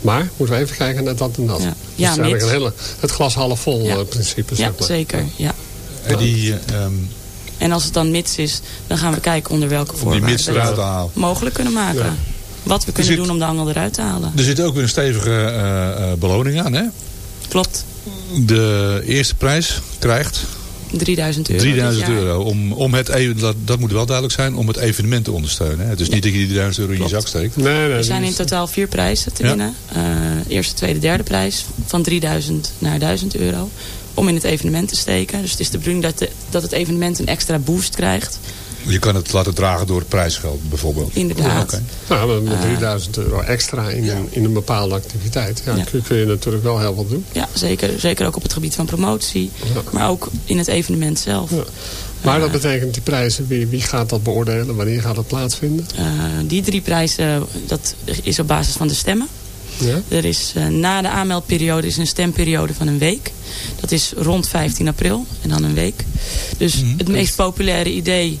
E: maar moeten we even kijken naar dat en dat.
K: Ja.
E: Dus
K: Ja,
E: het is eigenlijk een hele, het glas half vol
K: Ja.
E: eh, principe.
K: Ja,
E: zeg maar.
K: zeker. Ja.
F: Die, ehm,
K: En als het dan mits is, dan gaan we kijken onder welke voorwaarden we
F: halen.
K: mogelijk kunnen maken.
F: Ja.
K: Wat we kunnen
F: zit-
K: doen om de angel eruit te halen.
F: er zit ook weer een stevige eh, eh, beloning aan. Hè?
K: Klopt.
F: De eerste prijs krijgt
K: 3000 euro.
F: 3000
K: dit jaar.
F: euro. Om, om het, dat, dat moet wel duidelijk zijn, om het evenement te ondersteunen. hè. Het is niet dat je die 3000 euro in je zak steekt.
E: Nee, nee,
K: Er zijn in totaal vier prijzen te
F: Ja.
K: winnen. Eh, eerste, tweede, derde prijs van 3000 naar 1000 euro. Om in het evenement te steken. Dus het is de bedoeling dat, de, dat het evenement een extra boost krijgt.
F: Je kan het laten dragen door het prijsgeld bijvoorbeeld.
K: Inderdaad.
F: Oké.
E: Nou, met
K: Eh,
E: 3000 euro extra in, een, in een bepaalde activiteit. Ja,
K: Ja.
E: Kun, kun je natuurlijk wel heel wat doen.
K: Ja, zeker, zeker ook op het gebied van promotie. Maar ook in het evenement zelf.
E: Maar dat betekent die prijzen, wie, wie gaat dat beoordelen? Wanneer gaat dat plaatsvinden?
K: Eh, die drie prijzen, dat is op basis van de stemmen.
E: Ja?
K: Er is eh, na de aanmeldperiode is een stemperiode van een week. Dat is rond 15 april en dan een week. Dus
E: Mhm.
K: het meest populaire idee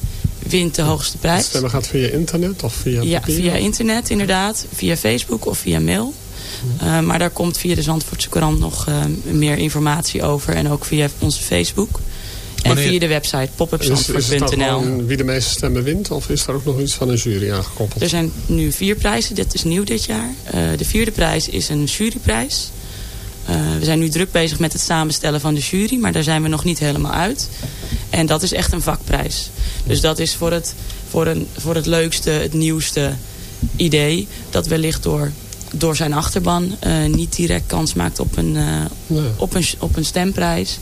K: wint de hoogste
E: Het
K: prijs.
E: stemmen gaat via internet of via
K: Ja,
E: papier?
K: via internet inderdaad. Via Facebook of via mail.
E: Mhm.
K: Eh, maar daar komt via de Zandvoortse Courant nog eh, meer informatie over. En ook via onze Facebook. En via de website popupzandvoort.nl.
E: wie de meeste stemmen wint? Of is er ook nog iets van een jury aangekoppeld?
K: Er zijn nu vier prijzen. Dit is nieuw dit jaar. Eh, de vierde prijs is een juryprijs. Eh, we zijn nu druk bezig met het samenstellen van de jury. Maar daar zijn we nog niet helemaal uit. En dat is echt een vakprijs. Dus dat is voor het, voor een, voor het leukste, het nieuwste idee. Dat wellicht door, door zijn achterban eh, niet direct kans maakt op een, op een, op een stemprijs.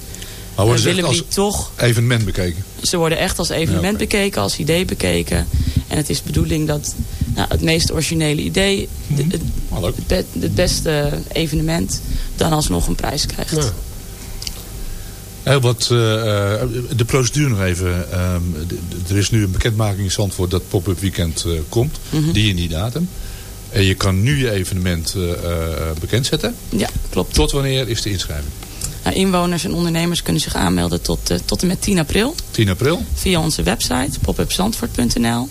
F: Maar worden ze
K: willen we die toch
F: evenement bekeken?
K: ze worden echt als evenement bekeken, als idee bekeken. En het is de bedoeling dat nou, het meest originele idee, de- het, het, be- het beste evenement, dan alsnog een prijs krijgt.
F: Heel wat, eh, eh, de procedure nog even. Ehm, er is nu een bekendmaking in Zandvoort dat pop-up weekend eh, komt.
K: Mhm.
F: Die in die datum. En je kan nu je evenement bekendzetten.
K: Ja, klopt.
F: Tot wanneer is de inschrijving?
K: Nou, inwoners en ondernemers kunnen zich aanmelden tot, eh, tot en met 10 april.
F: 10 april?
K: Via onze website popupzandvoort.nl.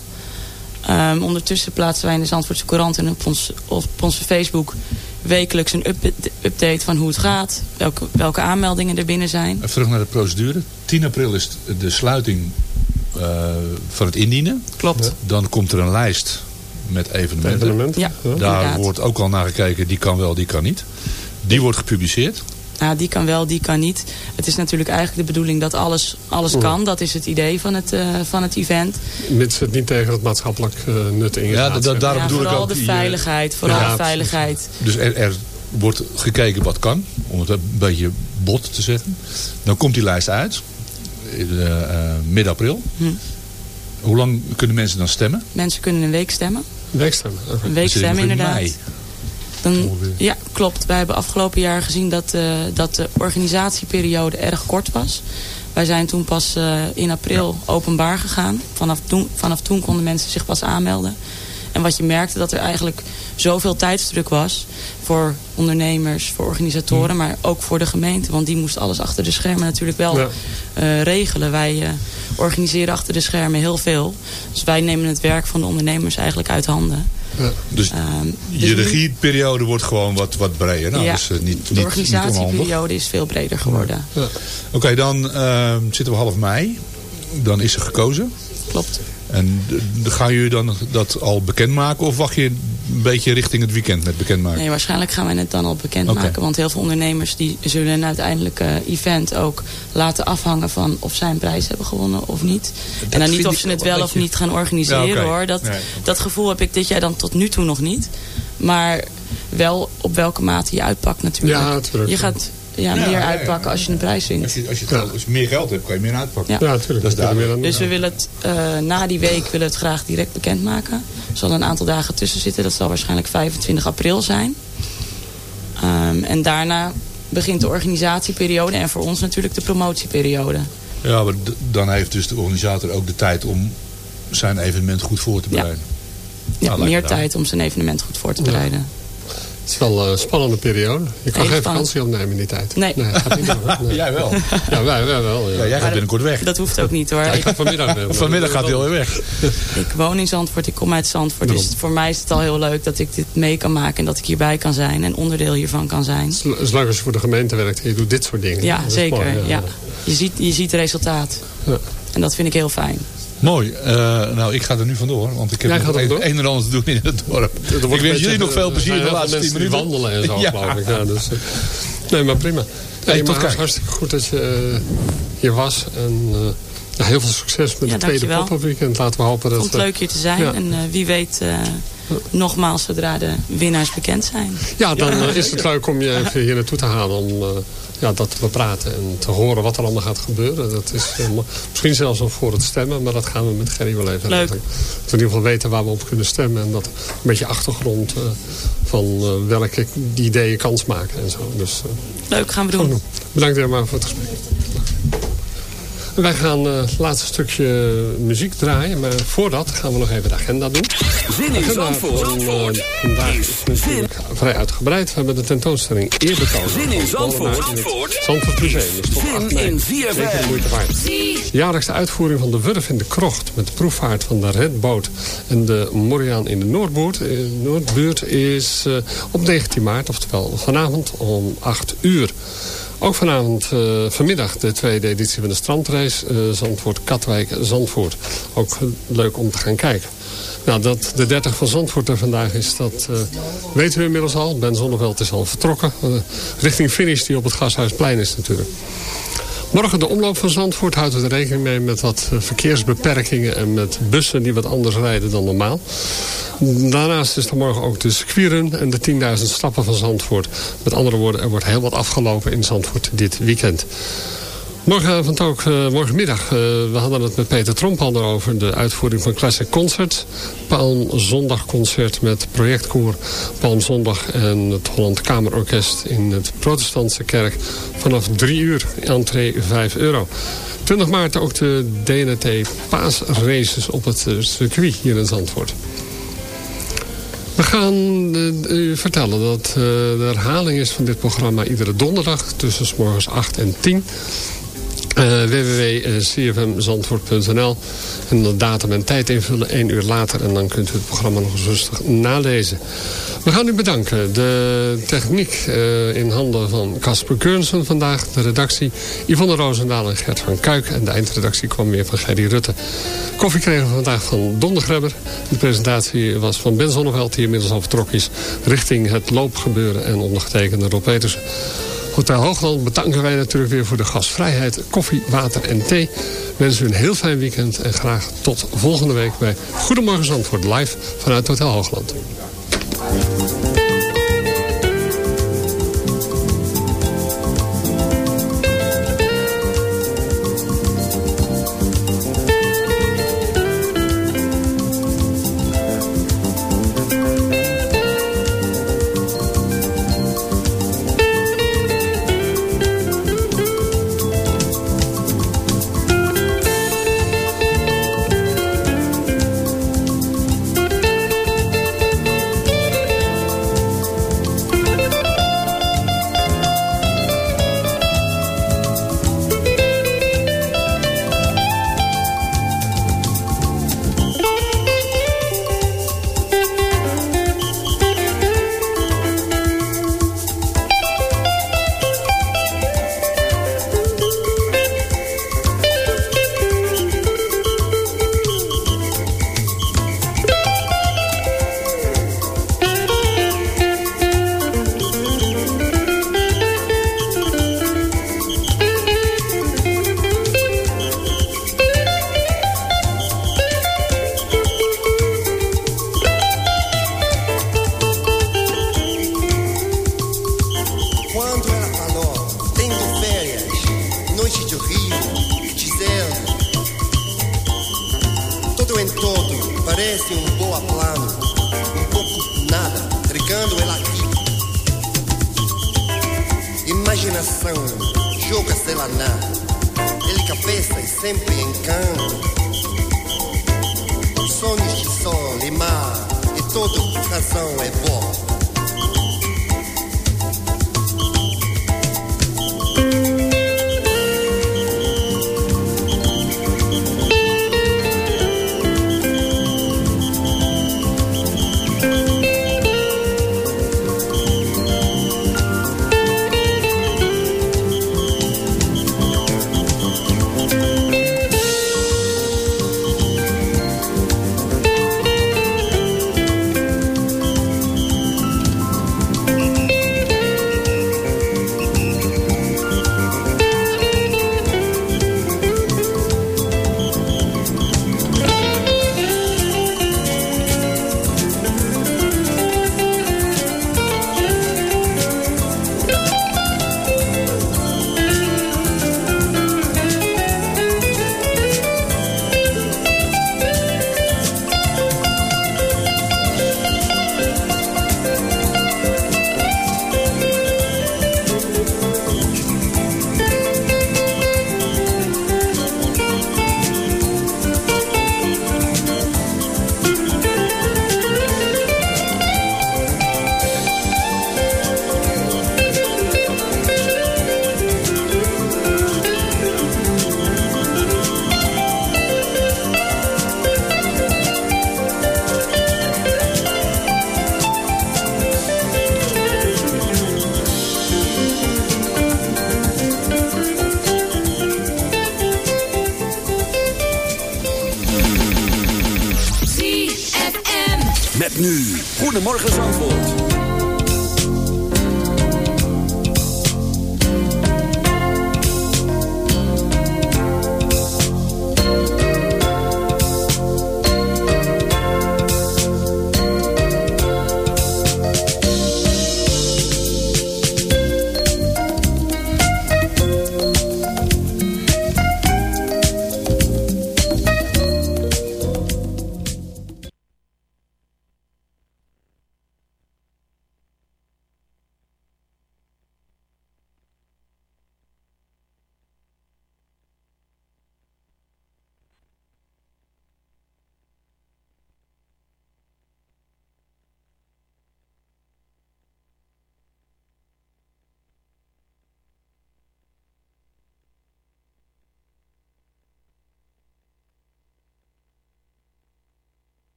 K: Ehm, ondertussen plaatsen wij in de Zandvoortse Courant en op, ons, op onze Facebook wekelijks een up- update van hoe het gaat. Welke, welke aanmeldingen er binnen zijn.
F: Even terug naar de procedure. 10 april is de sluiting eh, van het indienen.
K: Klopt.
F: Dan komt er een lijst met evenementen.
E: Evenementen,
K: Ja, ja.
F: Daar
K: inderdaad.
F: wordt ook al naar gekeken. Die kan wel, die kan niet. Die wordt gepubliceerd.
K: Nou, die kan wel, die kan niet. Het is natuurlijk eigenlijk de bedoeling dat alles, alles kan. Dat is het idee van het, eh, van het event.
E: Mits het niet tegen het maatschappelijk eh, nut ingaat.
F: Ja, daarom
K: Ja,
F: bedoel ik
K: vooral
F: ook
K: de
F: die, eh,
K: veiligheid. Vooral
F: ja,
K: de veiligheid.
F: Dus er, er wordt gekeken wat kan, om het een beetje bot te zeggen. Dan komt die lijst uit, in, eh, eh, mid-april.
K: Hm.
F: Hoe lang kunnen mensen dan stemmen?
K: Mensen kunnen een week stemmen. Een week
F: Dus in
K: stemmen inderdaad.
F: mei.
K: Dan, ja, klopt. Wij hebben afgelopen jaar gezien dat, eh, dat de organisatieperiode erg kort was. Wij zijn toen pas eh, in april openbaar gegaan. Vanaf toen, vanaf toen konden mensen zich pas aanmelden. En wat je merkte dat er eigenlijk zoveel tijdsdruk was voor ondernemers, voor organisatoren, maar ook voor de gemeente. Want die moest alles achter de schermen natuurlijk wel
E: Ja.
K: eh, regelen. Wij eh, organiseren achter de schermen heel veel. Dus wij nemen het werk van de ondernemers eigenlijk uit handen.
E: Ja.
F: Dus
K: Ehm,
F: je
K: dus
F: regieperiode wordt gewoon wat, wat breder. Nou,
K: Ja,
F: eh, niet,
K: de organisatieperiode is veel breder geworden.
F: Oké, dan ehm, zitten we half mei. Dan is er gekozen.
K: Klopt.
F: En gaan jullie dan dat al bekendmaken? Of wacht je een beetje richting het weekend met bekendmaken?
K: Nee, waarschijnlijk gaan wij het dan al bekendmaken. Want heel veel ondernemers die zullen een uiteindelijke event ook laten afhangen van of zij een prijs hebben gewonnen of niet. en dan niet of ze het
F: wel
K: of niet gaan organiseren
F: Ja,
K: hoor. Dat,
F: Nee.
K: dat gevoel heb ik dit jaar dan tot nu toe nog niet. Maar wel op welke mate je uitpakt natuurlijk.
E: Ja, natuurlijk.
K: Je gaat ja,
F: Ja,
K: meer
F: ja, ja.
K: uitpakken als je een prijs wint.
F: Als je, als je, geld- als je meer geld hebt, kan je meer uitpakken.
K: Ja.
E: Ja, natuurlijk.
F: Dat is duidelijk.
K: Dus we willen het eh, na die week willen we het graag direct bekendmaken. Er zal een aantal dagen tussen zitten. Dat zal waarschijnlijk 25 april zijn. Ehm, en daarna begint de organisatieperiode en voor ons natuurlijk de promotieperiode.
F: Ja, maar dan heeft dus de organisator ook de tijd om zijn evenement goed voor te bereiden.
K: Ja,
F: Nou,
K: meer
F: me daar.
K: tijd om zijn evenement goed voor te bereiden.
E: Het is wel een spannende periode. Je kan
K: Heel
E: geen
K: spannend.
E: vakantie opnemen in die tijd.
K: Nee.
E: gaat niet? Nee.
F: Jij wel.
E: Ja, wij, wij wel. Ja.
F: Ja, jij gaat binnenkort weg.
K: Dat hoeft ook niet hoor.
E: Ja, ik ga vanmiddag mee.
F: Vanmiddag gaat hij alweer weg.
K: ik woon in Zandvoort, ik kom uit Zandvoort. Dus voor mij is het al heel leuk dat ik dit mee kan maken. En dat ik hierbij kan zijn en onderdeel hiervan kan zijn.
E: Zolang als je voor de gemeente werkt en je doet dit soort dingen.
K: Ja, zeker.
E: mooi,
K: ja. Je, ziet, je ziet resultaat.
E: Ja.
K: En dat vind ik heel fijn.
F: Mooi. Eh, nou, ik ga er nu vandoor. Want ik heb
E: Jij
F: nog
E: er
F: een, een en ander te doen in het dorp.
E: Wordt
F: Ik wens jullie nog veel
E: er
F: plezier de laatste tien minuten.
E: wandelen en zo,
F: Ja.
E: geloof ik. Ja, dus, eh, nee, maar prima.
F: Hey, tot
E: maar hartstikke goed dat je eh, hier was. En eh, heel veel succes met
K: Ja,
E: het tweede pop-up weekend. Laten we hopen
K: Ik
E: dat...
K: vond het leuk hier te zijn.
E: Ja.
K: En eh, wie weet eh, nogmaals zodra de winnaars bekend zijn.
E: Ja, dan is het leuk om je even hier naartoe te halen om eh, ja, dat te bepraten en te horen wat er allemaal gaat gebeuren. Dat is eh, misschien zelfs nog voor het stemmen, maar dat gaan we met Gerry wel even
K: Leuk.
E: Dat we in ieder geval weten waar we op kunnen stemmen en dat een beetje achtergrond eh, van eh, welke ideeën kans maken en zo. Dus
K: Leuk, gaan we doen.
E: doen. Bedankt helemaal voor het gesprek. Wij gaan eh, het laatste stukje muziek draaien, maar voordat gaan we nog even de agenda doen.
A: Zin in Zandvoort.
E: van, eh, vandaag is natuurlijk vrij uitgebreid. We hebben de tentoonstelling eerbetoon.
A: Zin in Zandvoort.
E: Zandvoort. Zandvoort Museum. Dus tot
A: Zin
E: 8 mei.
A: in
E: Zeker de
A: ZFM.
E: moeite waard. Jaarlijkse uitvoering van de Wurf in de Krocht. Met de proefvaart van de Redboot en de Moriaan in de Noordbuurt, eh, Noordbuurt is op 19 maart. Oftewel vanavond om 8 uur. Ook vanavond, eh, vanmiddag, de tweede editie van de strandrace. eh, Zandvoort, Katwijk, Zandvoort. Ook leuk om te gaan kijken. Nou, dat de 30 van Zandvoort er vandaag is, dat eh, weten we inmiddels al. Ben Zonneveld is al vertrokken. Richting finish die op het Gashuisplein is natuurlijk. Morgen de omloop van Zandvoort houdt er rekening mee met wat eh, verkeersbeperkingen en met bussen die wat anders rijden dan normaal. Daarnaast is er morgen ook de circuitrun en de 10.000 stappen van Zandvoort. Met andere woorden, er wordt heel wat afgelopen in Zandvoort dit weekend. Morgenavond ook, eh, morgenmiddag, eh, we hadden het met Peter Tromp al over de uitvoering van Classic Concert. Palmzondagconcert met projectkoor Palmzondag en het Holland Kamerorkest in het protestantse kerk. Vanaf 3 uur, entree 5 euro. 20 maart ook de DNT paasraces op het eh, circuit hier in Zandvoort. We gaan u vertellen dat de herhaling is van dit programma iedere donderdag tussen morgens 8 en 10. Eh www.cfmzandvoort.nl En de datum en tijd invullen één uur later. En dan kunt u het programma nog eens rustig nalezen. We gaan u bedanken. De techniek eh, in handen van Casper Keurnsen vandaag. De redactie Yvonne Roosendaal en Gert van Kuik. En de eindredactie kwam weer van Gerry Rutte. Koffie kregen we vandaag van Don de. De presentatie was van Ben Zonneveld die inmiddels al vertrokken is. Richting het loopgebeuren en ondergetekende Rob Petersen. Hotel Hoogland bedanken wij natuurlijk weer voor de gastvrijheid, koffie, water en thee. Wensen u een heel fijn weekend en graag tot volgende week bij Goedemorgen Zandvoort live vanuit Hotel Hoogland.